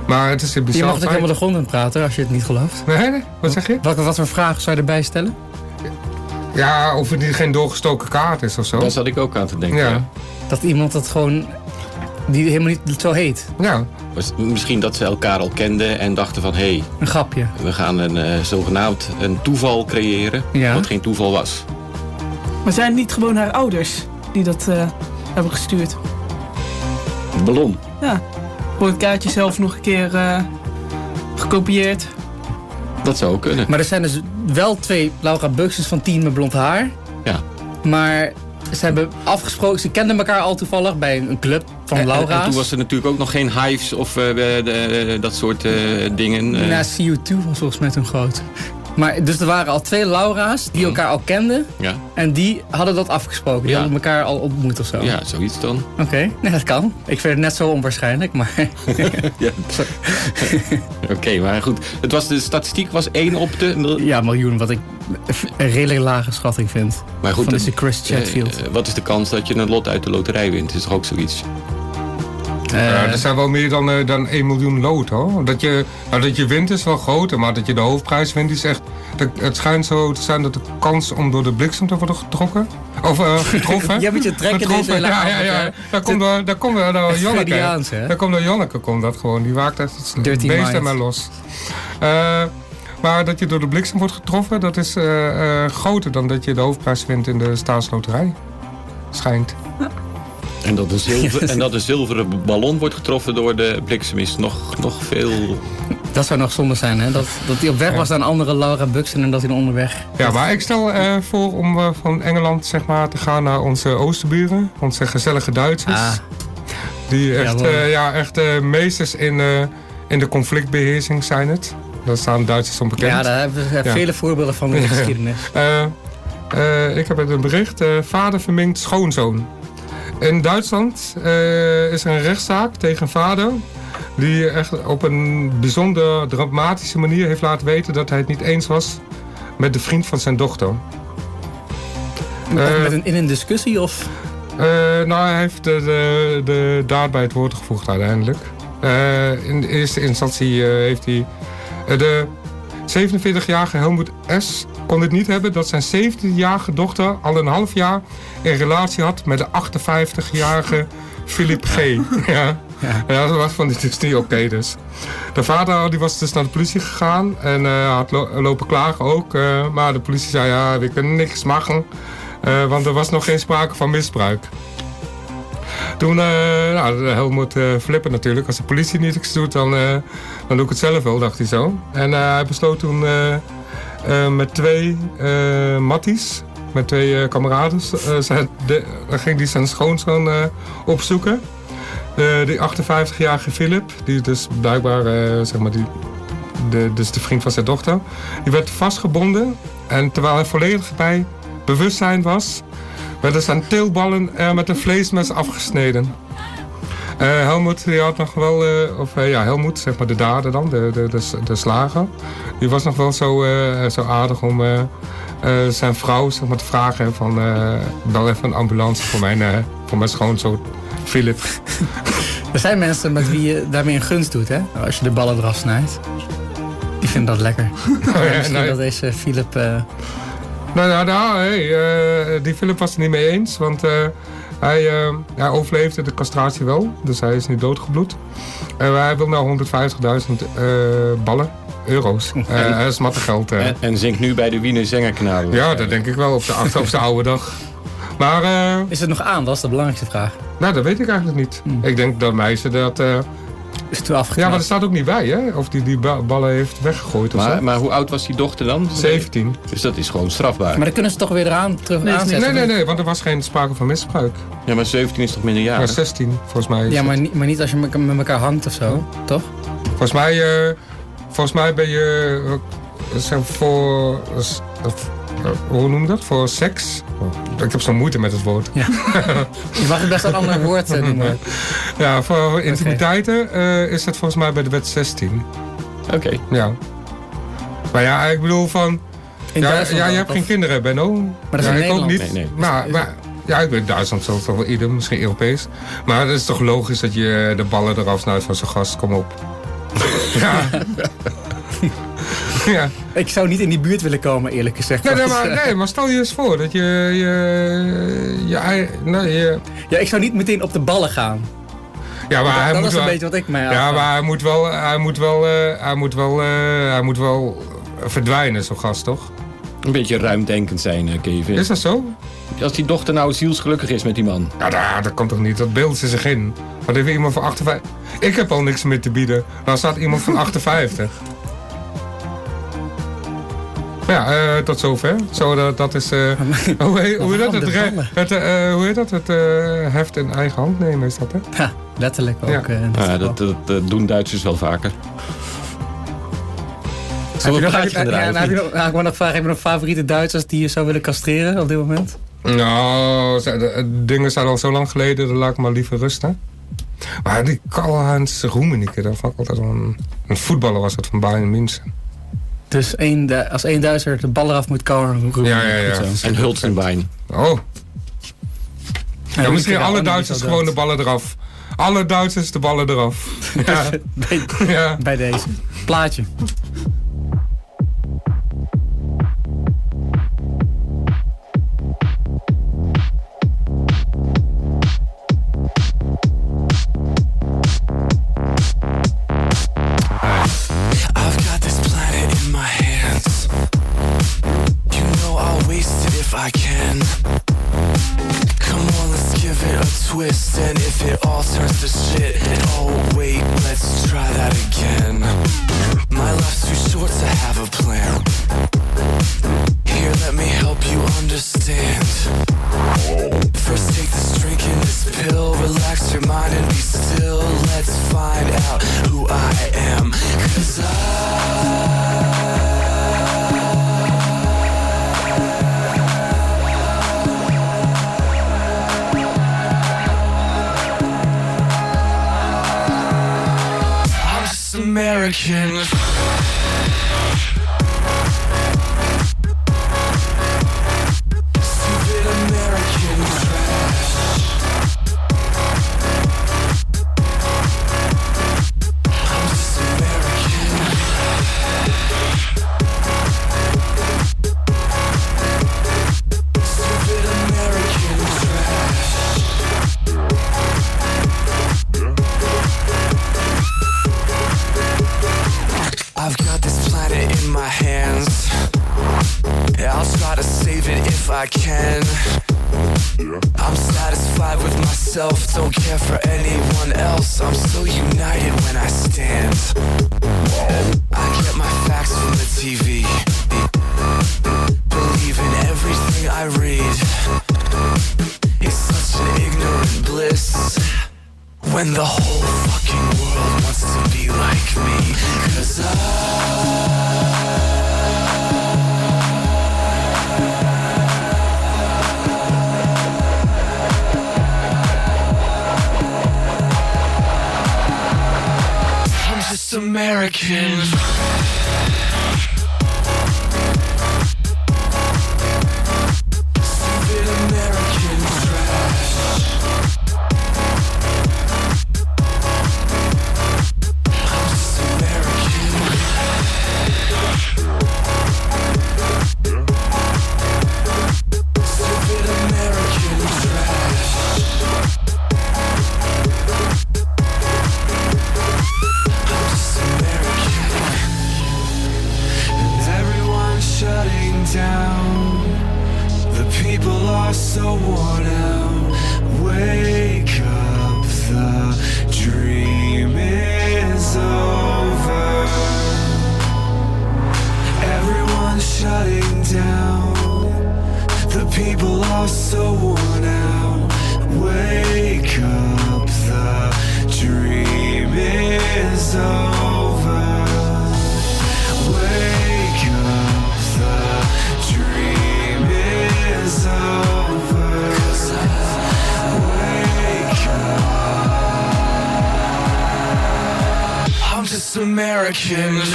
[SPEAKER 2] Maar het is een
[SPEAKER 1] je
[SPEAKER 2] bizar
[SPEAKER 1] mag ook helemaal de grond in praten als je het niet gelooft.
[SPEAKER 2] Nee, nee, wat zeg je?
[SPEAKER 1] Wat, wat voor vragen zou je erbij stellen?
[SPEAKER 2] Ja, of het niet geen doorgestoken kaart is of zo.
[SPEAKER 3] Daar zat ik ook aan te denken.
[SPEAKER 2] Ja.
[SPEAKER 3] ja.
[SPEAKER 1] Dat iemand dat gewoon... Die helemaal niet zo heet.
[SPEAKER 2] Ja.
[SPEAKER 3] Misschien dat ze elkaar al kenden en dachten van... hé, hey,
[SPEAKER 1] Een grapje.
[SPEAKER 3] we gaan een eh, zogenaamd een toeval creëren...
[SPEAKER 1] Ja.
[SPEAKER 3] wat geen toeval was.
[SPEAKER 4] Maar zijn het niet gewoon haar ouders die dat eh, hebben gestuurd?
[SPEAKER 3] Een ballon.
[SPEAKER 4] Ja. Gewoon het kaartje zelf nog een keer eh, gekopieerd.
[SPEAKER 3] Dat zou ook kunnen.
[SPEAKER 1] Maar er zijn dus wel twee Laura Buxens van tien met blond haar.
[SPEAKER 3] Ja.
[SPEAKER 1] Maar ze hebben afgesproken, ze kenden elkaar al toevallig bij een club van
[SPEAKER 3] en-
[SPEAKER 1] Laura's.
[SPEAKER 3] En, toen was er natuurlijk ook nog geen hives of eh, de- dat soort eh, dingen. eh.
[SPEAKER 1] Na CU2 was volgens mij toen groot. Maar dus er waren al twee Laura's die elkaar al kenden.
[SPEAKER 3] ja.
[SPEAKER 1] En die hadden dat afgesproken. Die
[SPEAKER 3] Ja.
[SPEAKER 1] hadden elkaar al ontmoet of zo.
[SPEAKER 3] ja, zoiets dan.
[SPEAKER 1] Oké, nee, dat kan. Ik vind het net zo onwaarschijnlijk, maar...
[SPEAKER 3] Ja. Oké, maar goed. Het was, de statistiek was 1 op de...
[SPEAKER 1] ja, miljoen, wat ik een redelijk lage schatting vind.
[SPEAKER 3] Maar goed,
[SPEAKER 1] van deze Chris Chatfield.
[SPEAKER 3] Eh, eh, wat is de kans dat je een lot uit de loterij wint? Is toch ook zoiets?
[SPEAKER 1] Eh,
[SPEAKER 2] Ja, er zijn wel meer dan, eh, dan 1 miljoen lood hoor. Dat je, nou, dat je wint is wel groter, maar dat je de hoofdprijs wint is echt. dat- het schijnt zo te zijn dat de kans om door de bliksem te worden getrokken. Of eh, getroffen.
[SPEAKER 1] Jij moet je trekken
[SPEAKER 2] Getroffen,
[SPEAKER 1] deze hele
[SPEAKER 2] ja, ja,
[SPEAKER 1] avond,
[SPEAKER 2] ja. Daar komt door, daar komt door, door? Daar komt door Jonneke komt dat gewoon. Die waakt echt het
[SPEAKER 1] Dirty
[SPEAKER 2] beest
[SPEAKER 1] mind.
[SPEAKER 2] en maar los. Eh, maar dat je door de bliksem wordt getroffen, dat is eh, eh, groter dan dat je de hoofdprijs wint in de staatsloterij. schijnt.
[SPEAKER 3] En dat, een zilver, en dat een zilveren ballon wordt getroffen door de bliksem is nog, nog veel...
[SPEAKER 1] Dat zou nog zonde zijn, hè? Dat, dat hij op weg was naar een andere Laura Buxton en dat hij onderweg...
[SPEAKER 2] Ja, maar ik stel eh, voor om eh, van Engeland zeg maar, te gaan naar onze oosterburen. Onze gezellige Duitsers.
[SPEAKER 1] Ah.
[SPEAKER 2] Die echt, eh, ja, echt eh, meesters in, eh, in de conflictbeheersing zijn het. Daar staan Duitsers onbekend.
[SPEAKER 1] Ja, daar hebben we
[SPEAKER 2] Ja.
[SPEAKER 1] vele voorbeelden van in de geschiedenis.
[SPEAKER 2] Eh, eh, ik heb het een bericht. eh, vader verminkt schoonzoon. In Duitsland eh, is er een rechtszaak tegen een vader... die echt op een bijzonder dramatische manier heeft laten weten... dat hij het niet eens was met de vriend van zijn dochter.
[SPEAKER 1] Of
[SPEAKER 2] Eh,
[SPEAKER 1] met een, in een discussie of...
[SPEAKER 2] eh, nou, hij heeft de, de, de daad bij het woord gevoegd uiteindelijk. In de eerste instantie heeft hij... de 47-jarige Helmoet S. kon het niet hebben dat zijn 17-jarige dochter al een half jaar een relatie had met de 58-jarige Philip G. ja. Ja. dat was van dit is niet oké dus. De vader die was dus naar de politie gegaan en eh, had lo- lopen klagen ook. eh, maar de politie zei ja, we kunnen niks maken. eh, want er was nog geen sprake van misbruik. Toen, eh nou, Helmut eh flippen natuurlijk. Als de politie niets doet, dan, eh, dan doe ik het zelf wel, dacht hij zo. En hij besloot toen met twee matties, met twee kameraden, dan ging hij zijn schoonzoon opzoeken. De, die 58-jarige Philip, die dus blijkbaar, zeg maar, die, de, dus de vriend van zijn dochter, die werd vastgebonden. En terwijl hij volledig bij bewustzijn was, werden zijn teelballen er met een vleesmes afgesneden. Eh Helmoet die had nog wel, eh, of eh, ja, Helmoet, zeg maar de dader dan, de, de, de, de slager. Die was nog wel zo, eh, zo aardig om eh, eh, zijn vrouw zeg maar, te vragen van, eh bel even een ambulance voor mijn, eh, voor mijn schoonzoon Philip.
[SPEAKER 1] Er zijn mensen met wie je daarmee een gunst doet, hè? Als je de ballen eraf snijdt. Die vinden dat lekker.
[SPEAKER 2] Oh ja,
[SPEAKER 1] Misschien
[SPEAKER 2] nee.
[SPEAKER 1] dat deze Philip...
[SPEAKER 2] Nou, nou, nou hey, eh, die Philip was het niet mee eens, want eh, hij, eh, hij overleefde de castratie wel, dus hij is niet doodgebloed. En hij wil nou 150.000 eh, ballen, euro's. Eh dat is mattegeld. eh.
[SPEAKER 3] En, en zingt nu bij de Wiener Zengerkanaal.
[SPEAKER 2] Ja, dat denk ik wel op de, achter, op de oude dag. Maar, eh,
[SPEAKER 1] is het nog aan? Dat is de belangrijkste vraag.
[SPEAKER 2] nou, dat weet ik eigenlijk niet. Ik denk dat meisje dat...
[SPEAKER 1] is toen afgeknapt.
[SPEAKER 2] Ja, maar er staat ook niet bij, hè? Of die die ba- ballen heeft weggegooid of
[SPEAKER 3] Maar,
[SPEAKER 2] zo.
[SPEAKER 3] maar hoe oud was die dochter dan?
[SPEAKER 2] 17.
[SPEAKER 3] Dus dat is gewoon strafbaar.
[SPEAKER 1] Maar dan kunnen ze toch weer eraan terug
[SPEAKER 2] Nee,
[SPEAKER 1] aanzetten?
[SPEAKER 2] nee, nee, want er was geen sprake van misbruik.
[SPEAKER 3] Ja, maar 17 is toch minderjarig?
[SPEAKER 2] Ja, 16 volgens mij. is
[SPEAKER 1] Ja, maar niet, maar niet als je met met elkaar hangt of zo, toch?
[SPEAKER 2] Volgens mij, eh, volgens mij ben je zeg, voor, eh, hoe noem je dat? Voor seks? Oh, Ik heb zo'n moeite met het woord.
[SPEAKER 1] Ja. Je mag het best een ander woord eh, noemen.
[SPEAKER 2] Ja, voor intimiteiten eh, is het volgens mij bij de wet 16.
[SPEAKER 3] Oké.
[SPEAKER 2] Ja. Maar ja, ik bedoel van...
[SPEAKER 1] In
[SPEAKER 2] ja,
[SPEAKER 1] Duitsland
[SPEAKER 2] ja, je hebt
[SPEAKER 1] of?
[SPEAKER 2] geen kinderen, Benno.
[SPEAKER 1] Maar dat is
[SPEAKER 2] ja,
[SPEAKER 1] in
[SPEAKER 2] ik ook niet.
[SPEAKER 3] Nee, nee.
[SPEAKER 2] Maar, maar, ja, ik weet Duitsland toch wel ieder, misschien Europees. Maar het is toch logisch dat je de ballen eraf snijdt van zijn gast. Kom op. ja. ja.
[SPEAKER 1] Ik zou niet in die buurt willen komen, eerlijk gezegd.
[SPEAKER 2] Nee, nee, maar, nee, maar stel je eens voor dat je... je, je, nee, je
[SPEAKER 1] Ja, ik zou niet meteen op de ballen gaan.
[SPEAKER 2] ja, maar
[SPEAKER 1] dat
[SPEAKER 2] hij
[SPEAKER 1] dat
[SPEAKER 2] moet
[SPEAKER 1] is een
[SPEAKER 2] wel,
[SPEAKER 1] beetje wat ik mij
[SPEAKER 2] Ja,
[SPEAKER 1] afvraag.
[SPEAKER 2] maar hij moet wel, hij moet wel, eh, hij moet wel, eh, hij moet wel verdwijnen, zo'n gast, toch?
[SPEAKER 3] Een beetje ruimdenkend zijn, eh, Kevin.
[SPEAKER 2] Is dat zo?
[SPEAKER 3] Als die dochter nou zielsgelukkig is met die man.
[SPEAKER 2] Ja, dat, dat kan toch niet? Dat beeld is zich in. Wat heeft iemand van 58? Ik heb al niks meer te bieden. Dan staat iemand van 58. Ja, eh, tot zover. Zo, dat, dat is... eh, hoe, heet, hoe, heet dat? Het, eh, hoe heet dat? Het eh, heft in eigen hand nemen is dat, hè?
[SPEAKER 1] Ja, letterlijk ook.
[SPEAKER 2] Ja.
[SPEAKER 1] eh,
[SPEAKER 3] dat, dat, dat doen Duitsers wel vaker.
[SPEAKER 1] Heb
[SPEAKER 3] Zullen
[SPEAKER 1] je
[SPEAKER 3] we
[SPEAKER 1] nog,
[SPEAKER 3] een gaan draaien?
[SPEAKER 1] nou,
[SPEAKER 3] of
[SPEAKER 1] heb je
[SPEAKER 3] niet?
[SPEAKER 1] nog, nou, ik nog vragen, heb je nog favoriete Duitsers die je zou willen castreren op dit moment?
[SPEAKER 2] Nou, ze- de, de dingen zijn al zo lang geleden, dan laat ik maar liever rusten. Maar die Karl-Heinz Roemenike, dat vond ik altijd wel een, een voetballer was het van Bayern München.
[SPEAKER 1] Dus één, de- als één Duitser de bal eraf moet komen,
[SPEAKER 2] Ja, ja, ja.
[SPEAKER 1] Goed zo.
[SPEAKER 3] En Hulstenbein.
[SPEAKER 2] Oh. Ja,
[SPEAKER 1] Ja,
[SPEAKER 2] misschien alle Duitsers gewoon de ballen eraf. Alle Duitsers de ballen eraf. Ja.
[SPEAKER 1] bij,
[SPEAKER 2] ja.
[SPEAKER 1] bij deze. Plaatje.
[SPEAKER 5] Americans.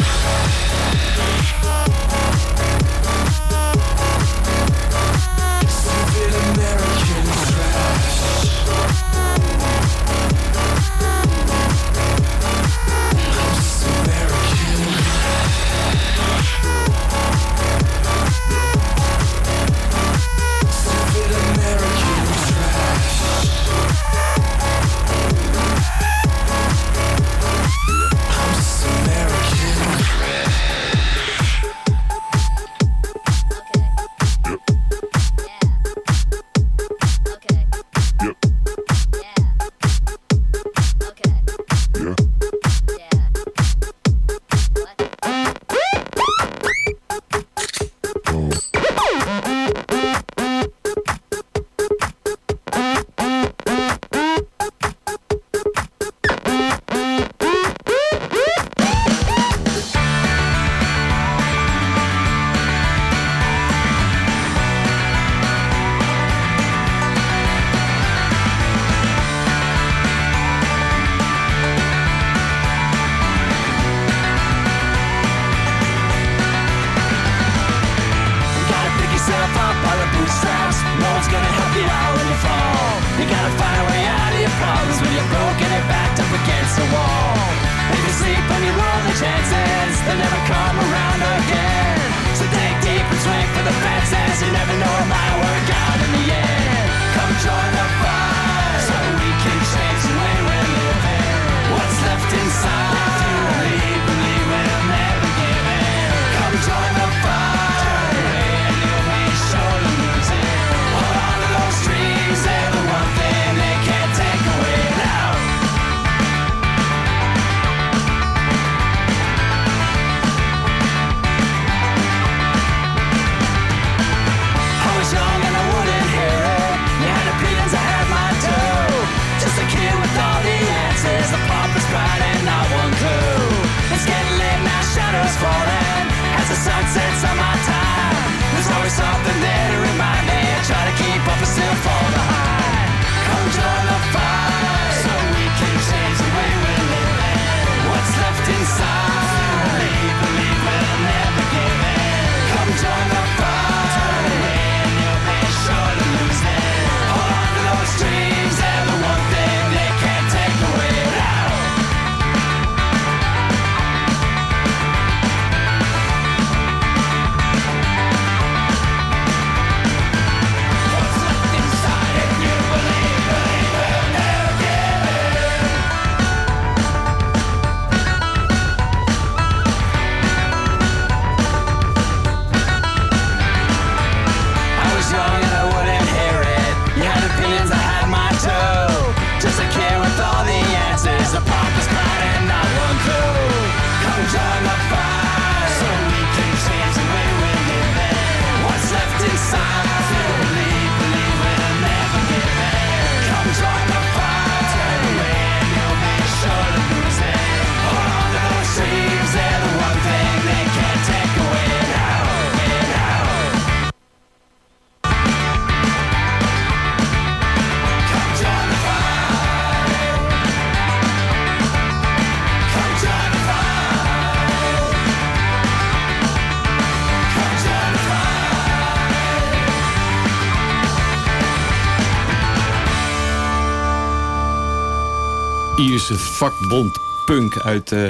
[SPEAKER 3] Ierse vakbond punk uit, eh,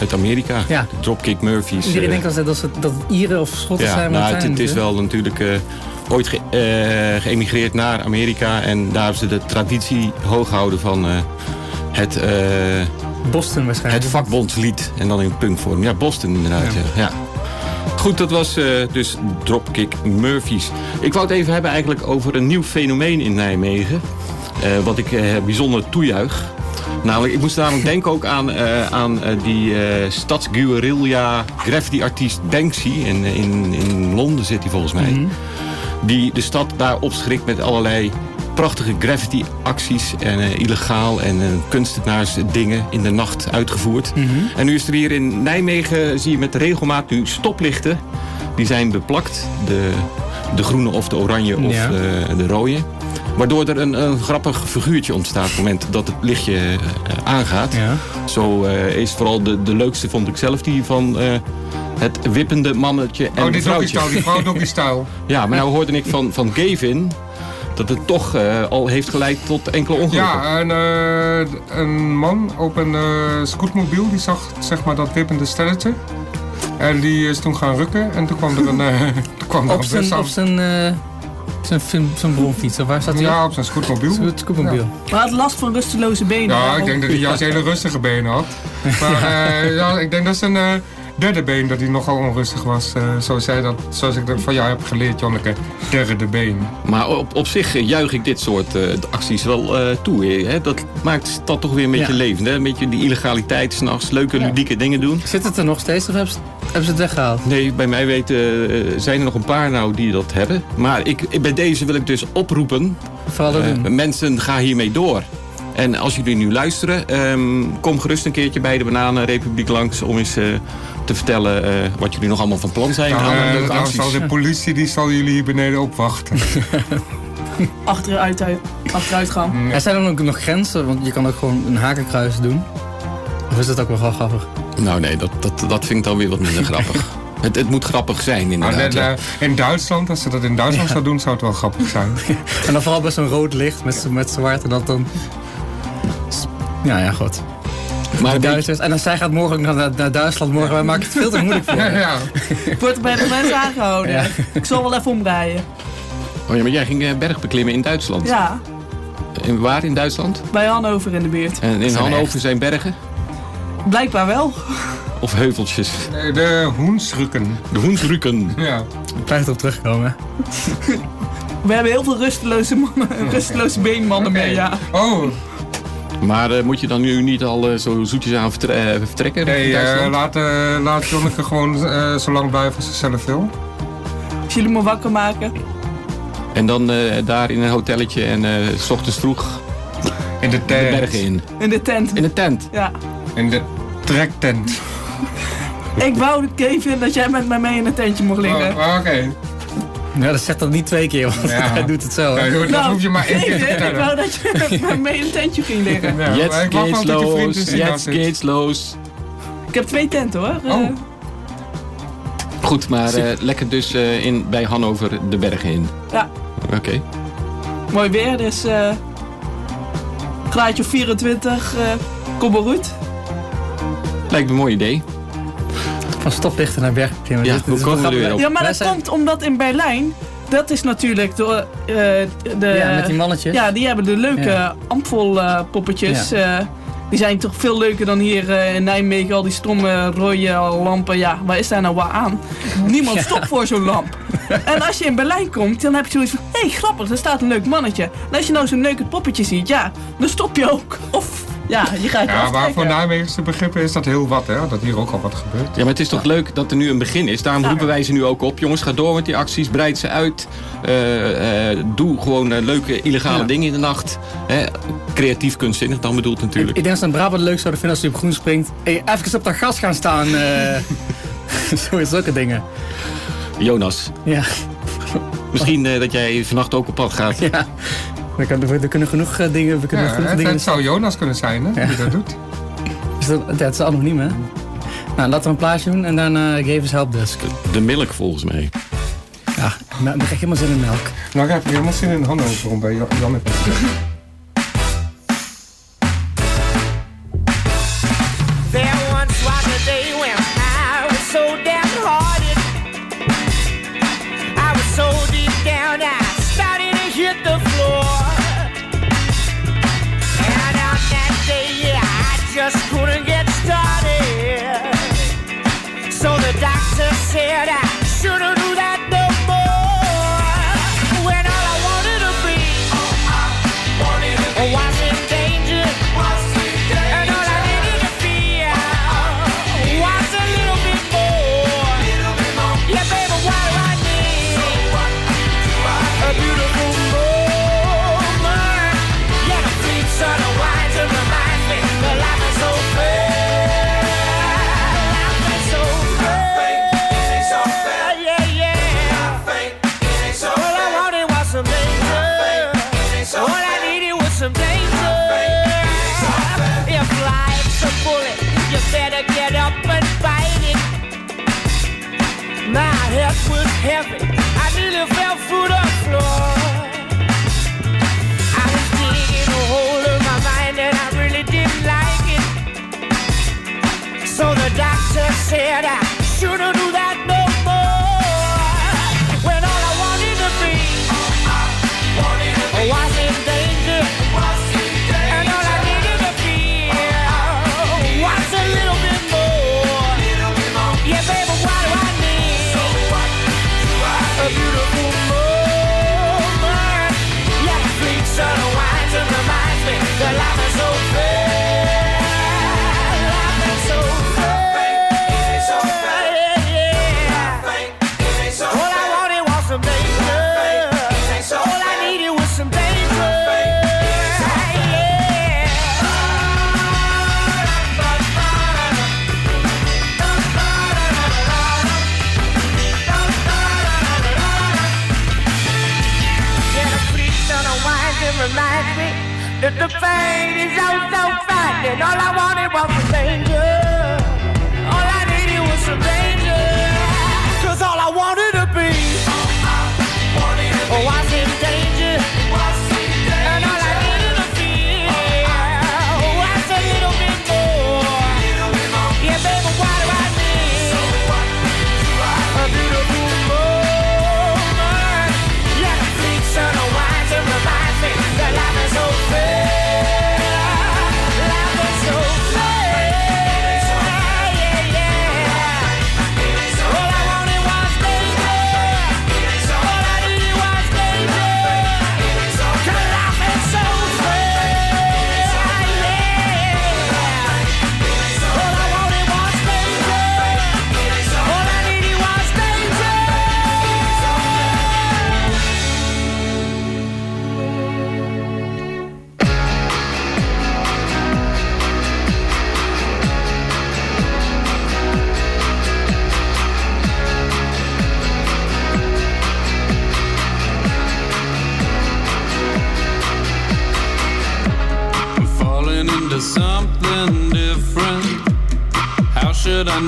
[SPEAKER 3] uit Amerika.
[SPEAKER 1] Ja.
[SPEAKER 3] De Dropkick Murphys.
[SPEAKER 1] Iedereen
[SPEAKER 3] eh,
[SPEAKER 1] denkt altijd dat, ze, dat het Ieren of Schotten
[SPEAKER 3] ja,
[SPEAKER 1] zijn. maar
[SPEAKER 3] nou, het, het is wel natuurlijk eh, ooit ge- geëmigreerd naar Amerika. En daar hebben ze de traditie hoog gehouden van het,
[SPEAKER 1] Boston waarschijnlijk.
[SPEAKER 3] het vakbondslied. En dan in punkvorm. Ja, Boston inderdaad. Ja. Ja. Goed, dat was dus Dropkick Murphys. Ik wou het even hebben eigenlijk over een nieuw fenomeen in Nijmegen. wat ik bijzonder toejuich. Namelijk, ik moest namelijk denken ook aan, eh, aan eh, die eh stadsguerrilla graffiti-artiest Banksy. In, in, in Londen zit hij volgens mij.
[SPEAKER 1] Mhm.
[SPEAKER 3] Die de stad daar opschrikt met allerlei prachtige graffiti-acties. En illegaal en kunstenaarsdingen in de nacht uitgevoerd.
[SPEAKER 1] Mhm.
[SPEAKER 3] En nu is er hier in Nijmegen, zie je met regelmaat nu stoplichten. Die zijn beplakt. De, de groene of de oranje of
[SPEAKER 1] Ja.
[SPEAKER 3] de, de rode. Waardoor er een, een grappig figuurtje ontstaat op het moment dat het lichtje eh, aangaat.
[SPEAKER 1] Ja.
[SPEAKER 3] Zo eh, is vooral de, de leukste, vond ik zelf, die van eh, het wippende mannetje en
[SPEAKER 2] oh,
[SPEAKER 3] de
[SPEAKER 2] die
[SPEAKER 3] vrouwtje.
[SPEAKER 2] style, die vrouw doggy style.
[SPEAKER 3] Ja, maar nou hoorde ik van, van Gavin dat het toch eh, al heeft geleid tot enkele ongelukken.
[SPEAKER 2] Ja, een, eh, een man op een eh, scootmobiel die zag zeg maar dat wippende stelletje. En die is toen gaan rukken en toen kwam er een, toen kwam er
[SPEAKER 1] Op zijn, op zijn, eh, zijn, zijn, bronfiets, of waar staat hij
[SPEAKER 2] Ja,
[SPEAKER 1] op?
[SPEAKER 2] zijn scootmobiel.
[SPEAKER 1] Zijn scootmobiel.
[SPEAKER 4] Maar had last van rusteloze benen.
[SPEAKER 2] Ja, ik denk dat hij juist hele rustige benen had. Maar eh, ja, ik denk dat zijn eh, derde been dat hij nogal onrustig was. eh, zoals, jij dat, zoals ik dat van jou heb geleerd, Janneke. Derde been.
[SPEAKER 3] Maar op, op zich juich ik dit soort eh, acties wel eh, toe. Hè? Dat maakt de stad toch weer een beetje
[SPEAKER 1] Ja.
[SPEAKER 3] levend. Hè? Een beetje die illegaliteit s'nachts, leuke ludieke dingen doen.
[SPEAKER 1] Zit het er nog steeds of hebben ze, hebben ze het weggehaald?
[SPEAKER 3] Nee, bij mij weten eh, zijn er nog een paar nou die dat hebben. Maar ik, bij deze wil ik dus oproepen. Mensen, ga hiermee door. En als jullie nu luisteren, ehm, kom gerust een keertje bij de Bananenrepubliek langs... om eens eh, te vertellen eh, wat jullie nog allemaal van plan zijn.
[SPEAKER 2] Nou, eh, dan zal de politie die zal jullie hier beneden opwachten.
[SPEAKER 4] Achteruit, achteruit gaan.
[SPEAKER 1] Er zijn dan ook nog grenzen, want je kan ook gewoon een hakenkruis doen. Of is dat ook wel wel grappig?
[SPEAKER 3] Nou nee, dat, dat, dat vind ik dan weer wat minder grappig. Het, het moet grappig zijn inderdaad.
[SPEAKER 2] de-
[SPEAKER 3] ja.
[SPEAKER 2] de- in Duitsland, als ze dat in Duitsland
[SPEAKER 1] Ja.
[SPEAKER 2] zou doen, zou het wel grappig zijn.
[SPEAKER 1] En dan vooral bij zo'n rood licht met, met zwart en dat dan... Ja, ja, goed.
[SPEAKER 3] Maar
[SPEAKER 1] Duitsers. En dan zij gaat morgen ook naar, naar Duitsland. Morgen, wij maken het veel te moeilijk voor.
[SPEAKER 2] Ja, ja.
[SPEAKER 4] Ik word er bij de mensen aangehouden.
[SPEAKER 1] Ja.
[SPEAKER 4] Ik zal wel even omrijden.
[SPEAKER 3] Oh ja, maar jij ging eh, bergbeklimmen in Duitsland.
[SPEAKER 4] Ja,
[SPEAKER 3] In, waar in Duitsland?
[SPEAKER 4] bij Hannover in de buurt.
[SPEAKER 3] En in
[SPEAKER 1] zijn
[SPEAKER 3] Hannover zijn bergen?
[SPEAKER 4] Blijkbaar wel.
[SPEAKER 3] Of heuveltjes?
[SPEAKER 2] Nee, De hoensrukken.
[SPEAKER 3] De hoensrukken.
[SPEAKER 2] Ja.
[SPEAKER 1] Ik blijf erop terugkomen.
[SPEAKER 4] We hebben heel veel rusteloze, mannen, rusteloze beenmannen mee, ja.
[SPEAKER 2] Oh,
[SPEAKER 3] Maar eh, moet je dan nu niet al eh, zo zoetjes aan vertre- eh, vertrekken?
[SPEAKER 2] nee, eh, laat, laat Jonneke gewoon eh, zo lang blijven als ze zelf wil.
[SPEAKER 4] Als jullie me wakker maken.
[SPEAKER 3] En dan eh, daar in een hotelletje en eh, s ochtends vroeg
[SPEAKER 2] In de
[SPEAKER 3] de
[SPEAKER 2] tent.
[SPEAKER 3] bergen in.
[SPEAKER 4] In de tent.
[SPEAKER 3] In de tent.
[SPEAKER 4] Ja.
[SPEAKER 2] In de trektent.
[SPEAKER 4] Ik wou, Kevin, dat jij met mij mee in een tentje mocht liggen.
[SPEAKER 2] Oh, Oké.
[SPEAKER 1] Ja, dat zegt dat niet twee keer, want
[SPEAKER 2] Ja.
[SPEAKER 1] hij doet het zo. hè.
[SPEAKER 2] Ja, joh, dat hoef je maar één keer te
[SPEAKER 4] ik wou dat je met mij mee in een tentje ging liggen.
[SPEAKER 2] Ja,
[SPEAKER 3] Jets gates loos, jets loos.
[SPEAKER 4] Ik heb twee tenten hoor. Eh,
[SPEAKER 2] Oh.
[SPEAKER 3] Goed, maar eh, lekker dus eh, in, bij Hannover de bergen in.
[SPEAKER 4] Ja,
[SPEAKER 3] Oké.
[SPEAKER 4] mooi weer, dus eh graadje of 24, eh kom maar goed.
[SPEAKER 3] Lijkt me een mooi idee.
[SPEAKER 1] Van stoplichten naar bergklimmen.
[SPEAKER 3] Ja,
[SPEAKER 1] dit
[SPEAKER 3] hoe komen er?
[SPEAKER 4] Ja, maar
[SPEAKER 1] Wij
[SPEAKER 4] dat
[SPEAKER 1] zijn-
[SPEAKER 4] komt omdat in Berlijn, dat is natuurlijk door eh, de...
[SPEAKER 1] Ja, met die mannetjes.
[SPEAKER 4] Ja, die hebben de leuke
[SPEAKER 1] Ja.
[SPEAKER 4] ja. poppetjes. eh, die zijn toch veel leuker dan hier eh, in Nijmegen. Al die stomme rode lampen. Ja, waar is daar nou wat aan? Niemand
[SPEAKER 1] Ja.
[SPEAKER 4] stopt voor zo'n lamp. En als je in Berlijn komt, dan heb je zoiets van... Hé, hey, grappig, daar staat een leuk mannetje. En als je nou zo'n leuk poppetje ziet, ja, dan stop je ook. Of, ja, je gaat
[SPEAKER 2] Ja, maar voor Nijmeegse begrippen is dat heel wat, hè? Dat hier ook al wat gebeurt.
[SPEAKER 3] Ja, maar het is toch leuk dat er nu een begin is. Daarom roepen wij ze nu ook op. Jongens, ga door met die acties. Breid ze uit. Eh, eh, doe gewoon eh, leuke illegale
[SPEAKER 1] Ja.
[SPEAKER 3] dingen in de nacht. Hè, creatief kunstzinnig dan bedoeld natuurlijk.
[SPEAKER 1] ik denk dat ze in Brabant leuk zouden vinden als hij op groen springt. Hey, even op dat gas gaan staan. eh zo is zulke dingen.
[SPEAKER 3] Jonas,
[SPEAKER 1] Ja,
[SPEAKER 3] misschien eh, dat jij vannacht ook op pad gaat.
[SPEAKER 1] ja. We kunnen, we kunnen genoeg eh, dingen. We kunnen
[SPEAKER 2] Ja,
[SPEAKER 1] genoeg
[SPEAKER 2] het,
[SPEAKER 1] dingen.
[SPEAKER 2] het zou Jonas kunnen zijn, hè? Die dat doet.
[SPEAKER 1] Is dat, ja, het is anoniem, hè? Nou, laten we een plaatje doen en daarna uh, Gavens Helpdesk.
[SPEAKER 3] De melk volgens mij.
[SPEAKER 1] Ja, nou, dan krijg je helemaal zin in melk.
[SPEAKER 2] Nou, ik heb helemaal zin in Hannover om bij Jan- I should've.
[SPEAKER 15] heavy. I nearly fell through the floor. I was digging a hole in my mind and I really didn't like it. So the doctor said I shouldn't If the pain is all so fine, and all I wanted was
[SPEAKER 16] to change.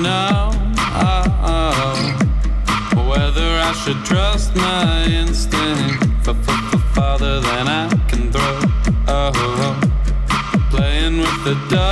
[SPEAKER 16] now oh, oh, whether I should trust my instinct farther than I can throw. Oh, Playing with the
[SPEAKER 1] dark.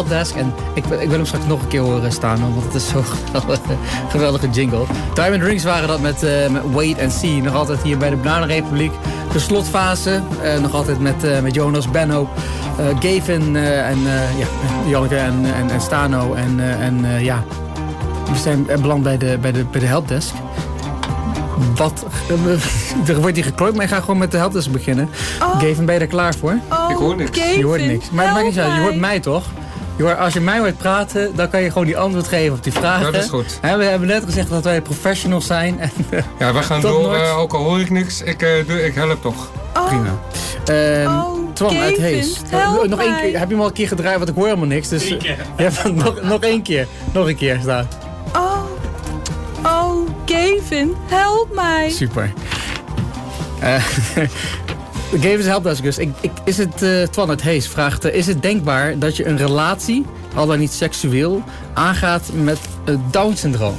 [SPEAKER 1] Helpdesk. En ik, ik wil hem straks nog een keer horen staan, want het is zo'n geweldige, geweldige jingle. Diamond Rings waren dat met, eh, met Wait and See. Nog altijd hier bij de Bananenrepubliek. De slotfase, eh, nog altijd met, eh, met Jonas, Benno, eh, Gavin eh, en eh, ja, Janneke en, en, en Stano. En, eh, en eh, ja, we zijn beland bij de, bij de, bij de helpdesk. Wat? er wordt hier geklooid, maar ik ga gewoon met de helpdesk beginnen. Gavin, ben je er klaar voor?
[SPEAKER 10] Oh,
[SPEAKER 2] Ik hoor niks.
[SPEAKER 10] Gavin,
[SPEAKER 1] Je hoort niks. Maar het maakt niet uit, je hoort
[SPEAKER 10] mij
[SPEAKER 1] toch? Als je mij hoort praten, dan kan je gewoon die antwoord geven op die vragen.
[SPEAKER 2] Dat is goed.
[SPEAKER 1] Hè, we hebben net gezegd dat wij professionals zijn. En, eh,
[SPEAKER 2] Ja, wij gaan
[SPEAKER 1] Tot
[SPEAKER 2] door,
[SPEAKER 1] nooit.
[SPEAKER 2] eh, ook al hoor ik niks. Ik, eh, doe, ik help toch.
[SPEAKER 1] Prima. Ehm Twan uit Hees.
[SPEAKER 10] help
[SPEAKER 1] nog één keer. Heb je hem al een keer gedraaid, want ik hoor helemaal niks. Dus,
[SPEAKER 10] Eén keer.
[SPEAKER 1] Ja, nog, nog één keer. Nog een keer staan.
[SPEAKER 10] Oh, oh, Gavin, help mij!
[SPEAKER 1] Super. Eh Gavin helpt us dus. Ik, ik, is het, eh Twan uit Hees vraagt, eh, is het denkbaar dat je een relatie, al dan niet seksueel, aangaat met het Down-syndroom?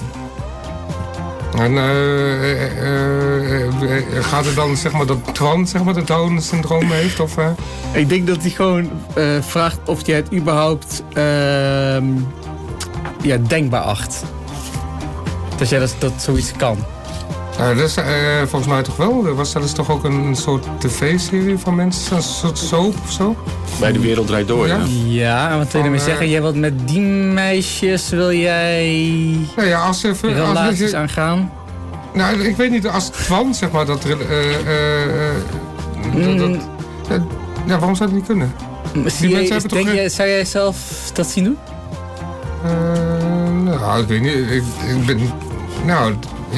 [SPEAKER 2] En eh, eh, eh, eh, gaat het dan zeg maar dat Twan zeg maar, het Down-syndroom heeft? Of, eh?
[SPEAKER 1] Ik denk dat hij gewoon eh, vraagt of jij het überhaupt ehm, ja, denkbaar acht. Dat jij dat, dat zoiets kan.
[SPEAKER 2] Ja, dat is eh, volgens mij toch wel. Er was zelfs toch ook een soort tv-serie van mensen, een soort soap of zo.
[SPEAKER 3] Bij de wereld draait door, ja.
[SPEAKER 1] Ja, en wat wil je ermee
[SPEAKER 2] Van,
[SPEAKER 1] zeggen?
[SPEAKER 2] eh,
[SPEAKER 1] Jij wilt met die meisjes, wil jij
[SPEAKER 2] Nou ja, als ze... als
[SPEAKER 1] relaties
[SPEAKER 2] ze-
[SPEAKER 1] aangaan?
[SPEAKER 2] Nou, ik weet niet, als Twan zeg maar dat... eh, eh, eh, dat- dat- eh, ja, waarom zou het niet kunnen?
[SPEAKER 1] Zie jij-
[SPEAKER 2] mensen hebben
[SPEAKER 1] denk
[SPEAKER 2] toch-
[SPEAKER 1] jij, zou jij zelf dat zien doen?
[SPEAKER 2] Eh, nou, ik weet niet. Ik, ik ben... Nou,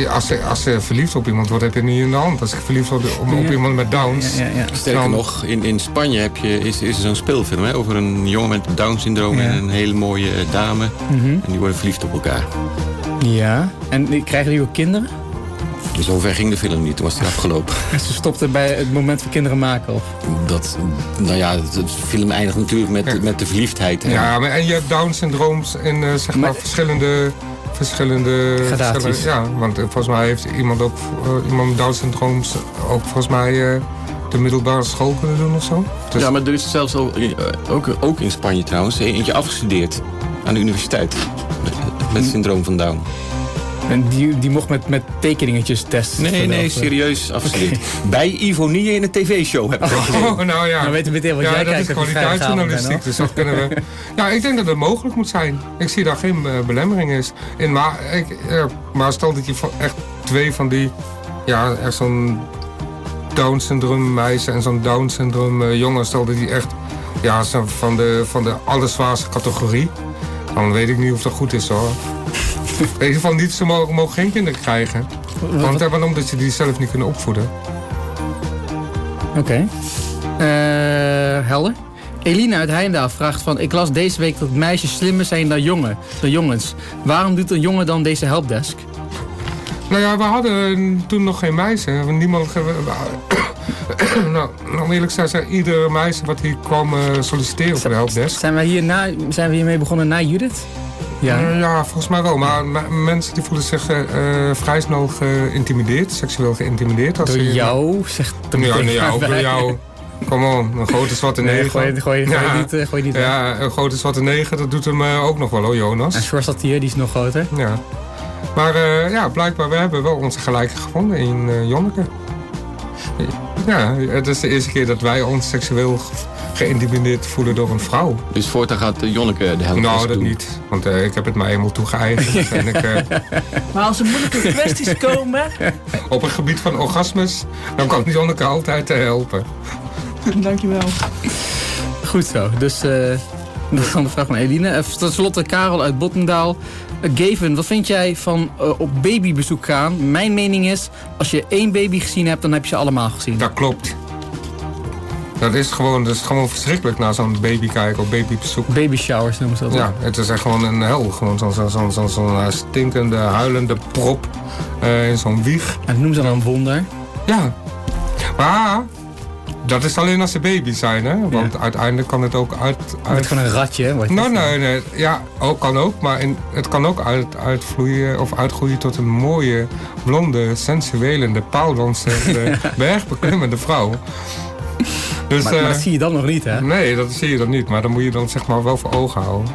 [SPEAKER 2] als ze, als ze verliefd op iemand wordt, heb je niet in de hand. Als ik verliefd word op, iemand met Downs...
[SPEAKER 3] Sterker
[SPEAKER 2] dan-
[SPEAKER 3] nog, in, in Spanje heb je, is, is er zo'n speelfilm hè, over een jongen met Down-syndroom
[SPEAKER 1] Ja.
[SPEAKER 3] en een hele mooie eh, dame.
[SPEAKER 1] Mhm.
[SPEAKER 3] En die worden verliefd op elkaar.
[SPEAKER 1] Ja. En krijgen die ook kinderen?
[SPEAKER 3] Zover ging de film niet, toen was die afgelopen.
[SPEAKER 1] Ze stopten bij het moment van kinderen maken? Of?
[SPEAKER 3] Dat, nou ja, de film eindigt natuurlijk met, met de verliefdheid. hè.
[SPEAKER 2] Ja, maar, en je hebt Down-syndrooms in eh, zeg maar, verschillende... Verschillende...
[SPEAKER 1] Gradaties.
[SPEAKER 2] Ja, want eh, volgens mij heeft iemand ook... eh, iemand met Down-syndrooms ook volgens mij... eh, de middelbare school kunnen doen of zo. Dus-
[SPEAKER 3] Ja, maar er is zelfs ook, ook, ook in Spanje trouwens eentje afgestudeerd aan de universiteit. Met het syndroom van Down.
[SPEAKER 1] En die, die mocht met, met tekeningetjes testen?
[SPEAKER 3] Nee, nee, serieus afgestudeerd. Bij Ivonie in een tv-show heb ik dat gezien.
[SPEAKER 2] Oh, nou ja.
[SPEAKER 1] Dan weten we meteen wat
[SPEAKER 2] ja,
[SPEAKER 1] jij
[SPEAKER 2] dat
[SPEAKER 1] kijkt
[SPEAKER 2] is
[SPEAKER 1] op die
[SPEAKER 2] kwaliteitsjournalistiek. Dus dat kunnen we. Ja, ik denk dat het mogelijk moet zijn. Ik zie daar geen eh, belemmering is. in. Maar, ik, ja, maar stel dat je echt twee van die... Ja, echt zo'n Down-syndroom meisje en zo'n Down-syndroom eh, jongen... Stel dat die echt ja, zo van, de, van de allerzwaarste categorie... Dan weet ik niet of dat goed is hoor. In ieder geval niet, ze mogen, mogen geen kinderen krijgen. Want waarom dat je die zelf niet kunnen opvoeden.
[SPEAKER 1] Oké. Eh, helder. Elina uit Heindaal vraagt van... Ik las deze week dat meisjes slimmer zijn dan, jongen, dan jongens. Waarom doet een jongen dan deze helpdesk?
[SPEAKER 2] Nou ja, we hadden toen nog geen meisje. Niemand. nou, om eerlijk te zijn, iedere meisje wat hier kwam eh, solliciteren voor de helpdesk.
[SPEAKER 1] Zijn, wij hier na, zijn we hiermee begonnen na Judith? Ja.
[SPEAKER 2] Ja. ja, volgens mij wel. Maar me- mensen die voelen zich eh, eh, vrij snel geïntimideerd, seksueel geïntimideerd. Als
[SPEAKER 1] Door
[SPEAKER 2] ze-
[SPEAKER 1] jou? Zegt er
[SPEAKER 2] Ja, nee, ja, ook door jou. Kom on, een grote zwarte
[SPEAKER 1] Nee,
[SPEAKER 2] neger.
[SPEAKER 1] gooi- gooi- gooi niet, eh, gooi niet weg.
[SPEAKER 2] Ja, een grote zwarte neger, dat doet hem eh, ook nog wel hoor, Jonas.
[SPEAKER 1] En Sjors dat hier, die is nog groter.
[SPEAKER 2] Ja. Maar eh, ja, blijkbaar, we hebben wel onze gelijke gevonden in eh Jonneke. Ja, het is de eerste keer dat wij ons seksueel geïntimideerd voelen door een vrouw.
[SPEAKER 3] Dus voortaan gaat eh, Jonneke de helft
[SPEAKER 2] Nou, dat niet. Want eh, ik heb het mij eenmaal toegeëigend. en ik, eh,
[SPEAKER 4] Maar als er moeilijke kwesties komen...
[SPEAKER 2] op het gebied van orgasmes, dan kan Jonneke altijd eh, helpen.
[SPEAKER 4] Dankjewel.
[SPEAKER 1] Goed zo. Dus eh dat is dan de vraag van Eline. Eh, Tot slot eh, Karel uit Bottendaal. Gavin, wat vind jij van eh, op babybezoek gaan? Mijn mening is, als je één baby gezien hebt, dan heb je ze allemaal gezien.
[SPEAKER 2] Dat klopt. Dat is gewoon, dat is gewoon verschrikkelijk naar zo'n baby kijken op babybezoek.
[SPEAKER 1] Baby showers noemen ze dat.
[SPEAKER 2] Ja, het is echt gewoon een hel. Gewoon zo'n zo, zo, eh, stinkende, huilende prop eh, in zo'n wieg.
[SPEAKER 1] En noemen ze dan een wonder.
[SPEAKER 2] Ja. Maar dat is alleen als ze baby zijn, hè? Want uiteindelijk kan het ook uit... uit...
[SPEAKER 1] Met gewoon een ratje, hè? het.
[SPEAKER 2] Nou, nee, nee. Ja, ook, kan ook. Maar in, het kan ook uit, uitvloeien of uitgroeien tot een mooie, blonde, sensuelende, paaldansende, bergbeklimmende vrouw. Dus,
[SPEAKER 1] Maar- maar
[SPEAKER 2] eh,
[SPEAKER 1] dat zie je dan nog niet, hè?
[SPEAKER 2] Nee, dat zie je dan niet. Maar dan moet je dan zeg maar wel voor ogen houden.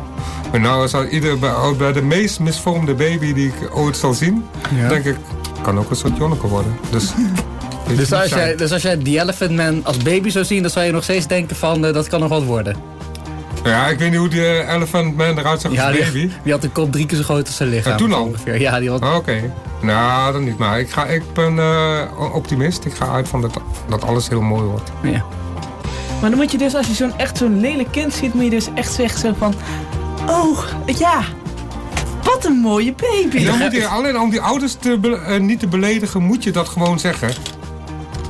[SPEAKER 2] Maar nou, zou ieder, bij, bij de meest misvormde baby die ik ooit zal zien,
[SPEAKER 1] Ja.
[SPEAKER 2] denk ik, kan ook een soort Jonneke worden. Dus,
[SPEAKER 1] Dus als, jij, dus als jij The Elephant Man als baby zou zien, dan zou je nog steeds denken van eh, dat kan nog wat worden.
[SPEAKER 2] Ja, ik weet niet hoe die eh, Elephant Man eruit zag
[SPEAKER 1] Ja,
[SPEAKER 2] als
[SPEAKER 1] die,
[SPEAKER 2] baby.
[SPEAKER 1] die had de kop drie keer zo groot als zijn lichaam.
[SPEAKER 2] Ja, toen al?
[SPEAKER 1] Ongeveer. Ja, die had...
[SPEAKER 2] Oh, Oké. Nou, dan niet. Maar ik, ga, ik ben eh, optimist. Ik ga uit van dat, dat alles heel mooi wordt.
[SPEAKER 1] Ja.
[SPEAKER 4] Maar dan moet je dus, als je zo'n echt zo'n lelijk kind ziet, moet je dus echt zeggen zo van... Oh, ja. Wat een mooie baby.
[SPEAKER 2] Dan moet je, alleen om die ouders te eh, niet te beledigen, moet je dat gewoon zeggen.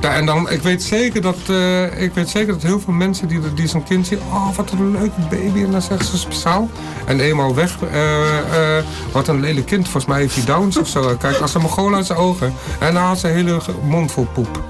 [SPEAKER 2] Ja, en dan, ik weet zeker dat, eh, ik weet zeker dat heel veel mensen die, die zo'n kind zien, oh wat een leuke baby, en dan zeggen ze speciaal. En eenmaal weg, eh, wat een lelijk kind, volgens mij heeft hij Downs of zo. Kijk, als een Mongool uit zijn ogen. En dan had ze een hele mond vol poep.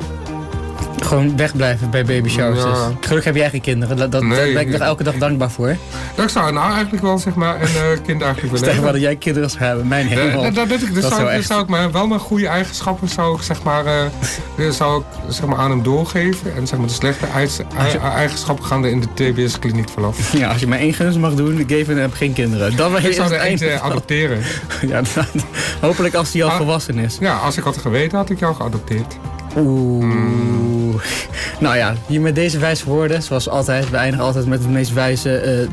[SPEAKER 1] Gewoon wegblijven bij baby showers.
[SPEAKER 2] Ja.
[SPEAKER 1] Gelukkig heb jij geen kinderen. Dat, dat,
[SPEAKER 2] Nee,
[SPEAKER 1] daar ben ik
[SPEAKER 2] ik-
[SPEAKER 1] nog elke dag dankbaar voor.
[SPEAKER 2] Dat zou nou eigenlijk wel, zeg maar, een eh, kind eigenlijk willen
[SPEAKER 1] Stel je dat jij kinderen zou hebben. Mijn hemel.
[SPEAKER 2] Dat, dat, dat, dus
[SPEAKER 1] Dat
[SPEAKER 2] zou,
[SPEAKER 1] zou
[SPEAKER 2] dus
[SPEAKER 1] echt-
[SPEAKER 2] zou ik maar wel mijn goede eigenschappen zou ik, zeg maar, eh, eh, zou ik, zeg maar, aan hem doorgeven. En zeg maar, de slechte
[SPEAKER 1] je-
[SPEAKER 2] eigenschappen gaan er in de TBS-kliniek vanaf.
[SPEAKER 1] Ja, als je maar één gunst mag doen, en heb geen kinderen. Dan
[SPEAKER 2] Ik
[SPEAKER 1] is
[SPEAKER 2] zou er eentje adopteren.
[SPEAKER 1] Ja, dan- hopelijk als hij al
[SPEAKER 2] Ah.
[SPEAKER 1] volwassen is.
[SPEAKER 2] Ja, als ik had geweten, had ik jou geadopteerd.
[SPEAKER 1] Oeh. Nou ja, hier met deze wijze woorden, zoals altijd. We eindigen altijd met het meest wijze. eh,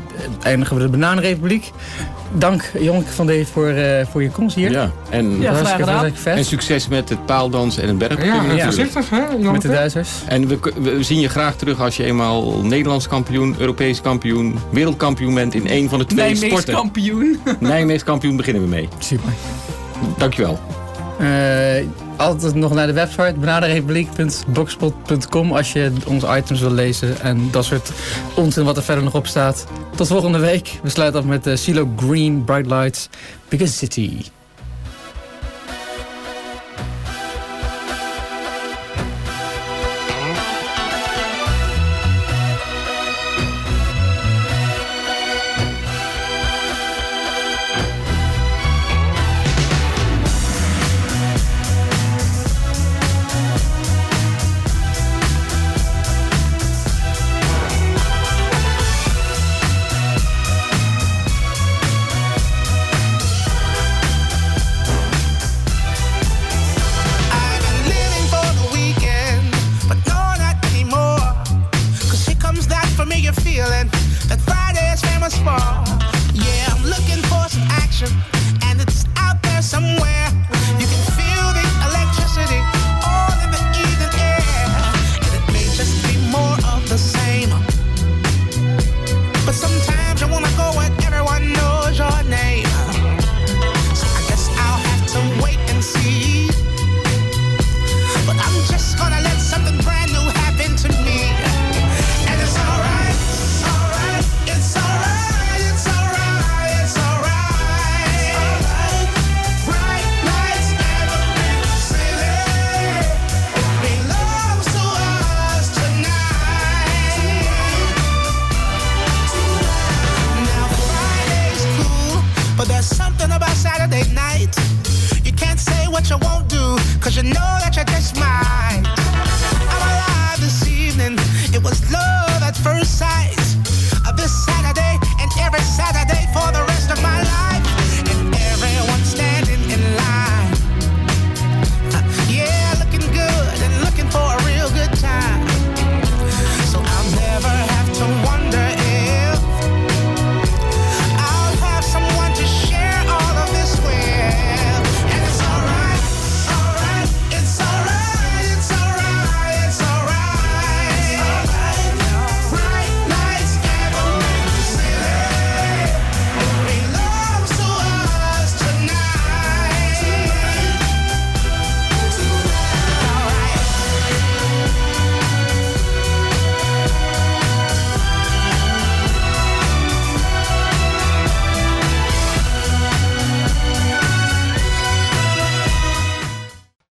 [SPEAKER 1] eindigen we de Bananenrepubliek. Dank Jonke van D voor, eh, voor je komst hier.
[SPEAKER 3] Ja, en,
[SPEAKER 1] Ja, graag gedaan.
[SPEAKER 3] en
[SPEAKER 1] Vet.
[SPEAKER 3] succes met het paaldansen en het bergbeklimmen
[SPEAKER 2] Ja, voorzichtig, hè, Jonke?
[SPEAKER 1] Met de Duitsers.
[SPEAKER 3] En we, we zien je graag terug als je eenmaal Nederlands kampioen, Europees kampioen, wereldkampioen bent in één van de twee
[SPEAKER 4] Nijmeegs
[SPEAKER 3] sporten.
[SPEAKER 4] kampioen.
[SPEAKER 3] Nijmeegs kampioen beginnen we mee.
[SPEAKER 1] Super.
[SPEAKER 3] Dankjewel.
[SPEAKER 1] Eh, altijd nog naar de website bananenrepubliek.blogspot.com als je onze items wil lezen en dat soort onzin wat er verder nog op staat. Tot volgende week. We sluiten af met uh, CeeLo Green, Bright Lights, Bigger City.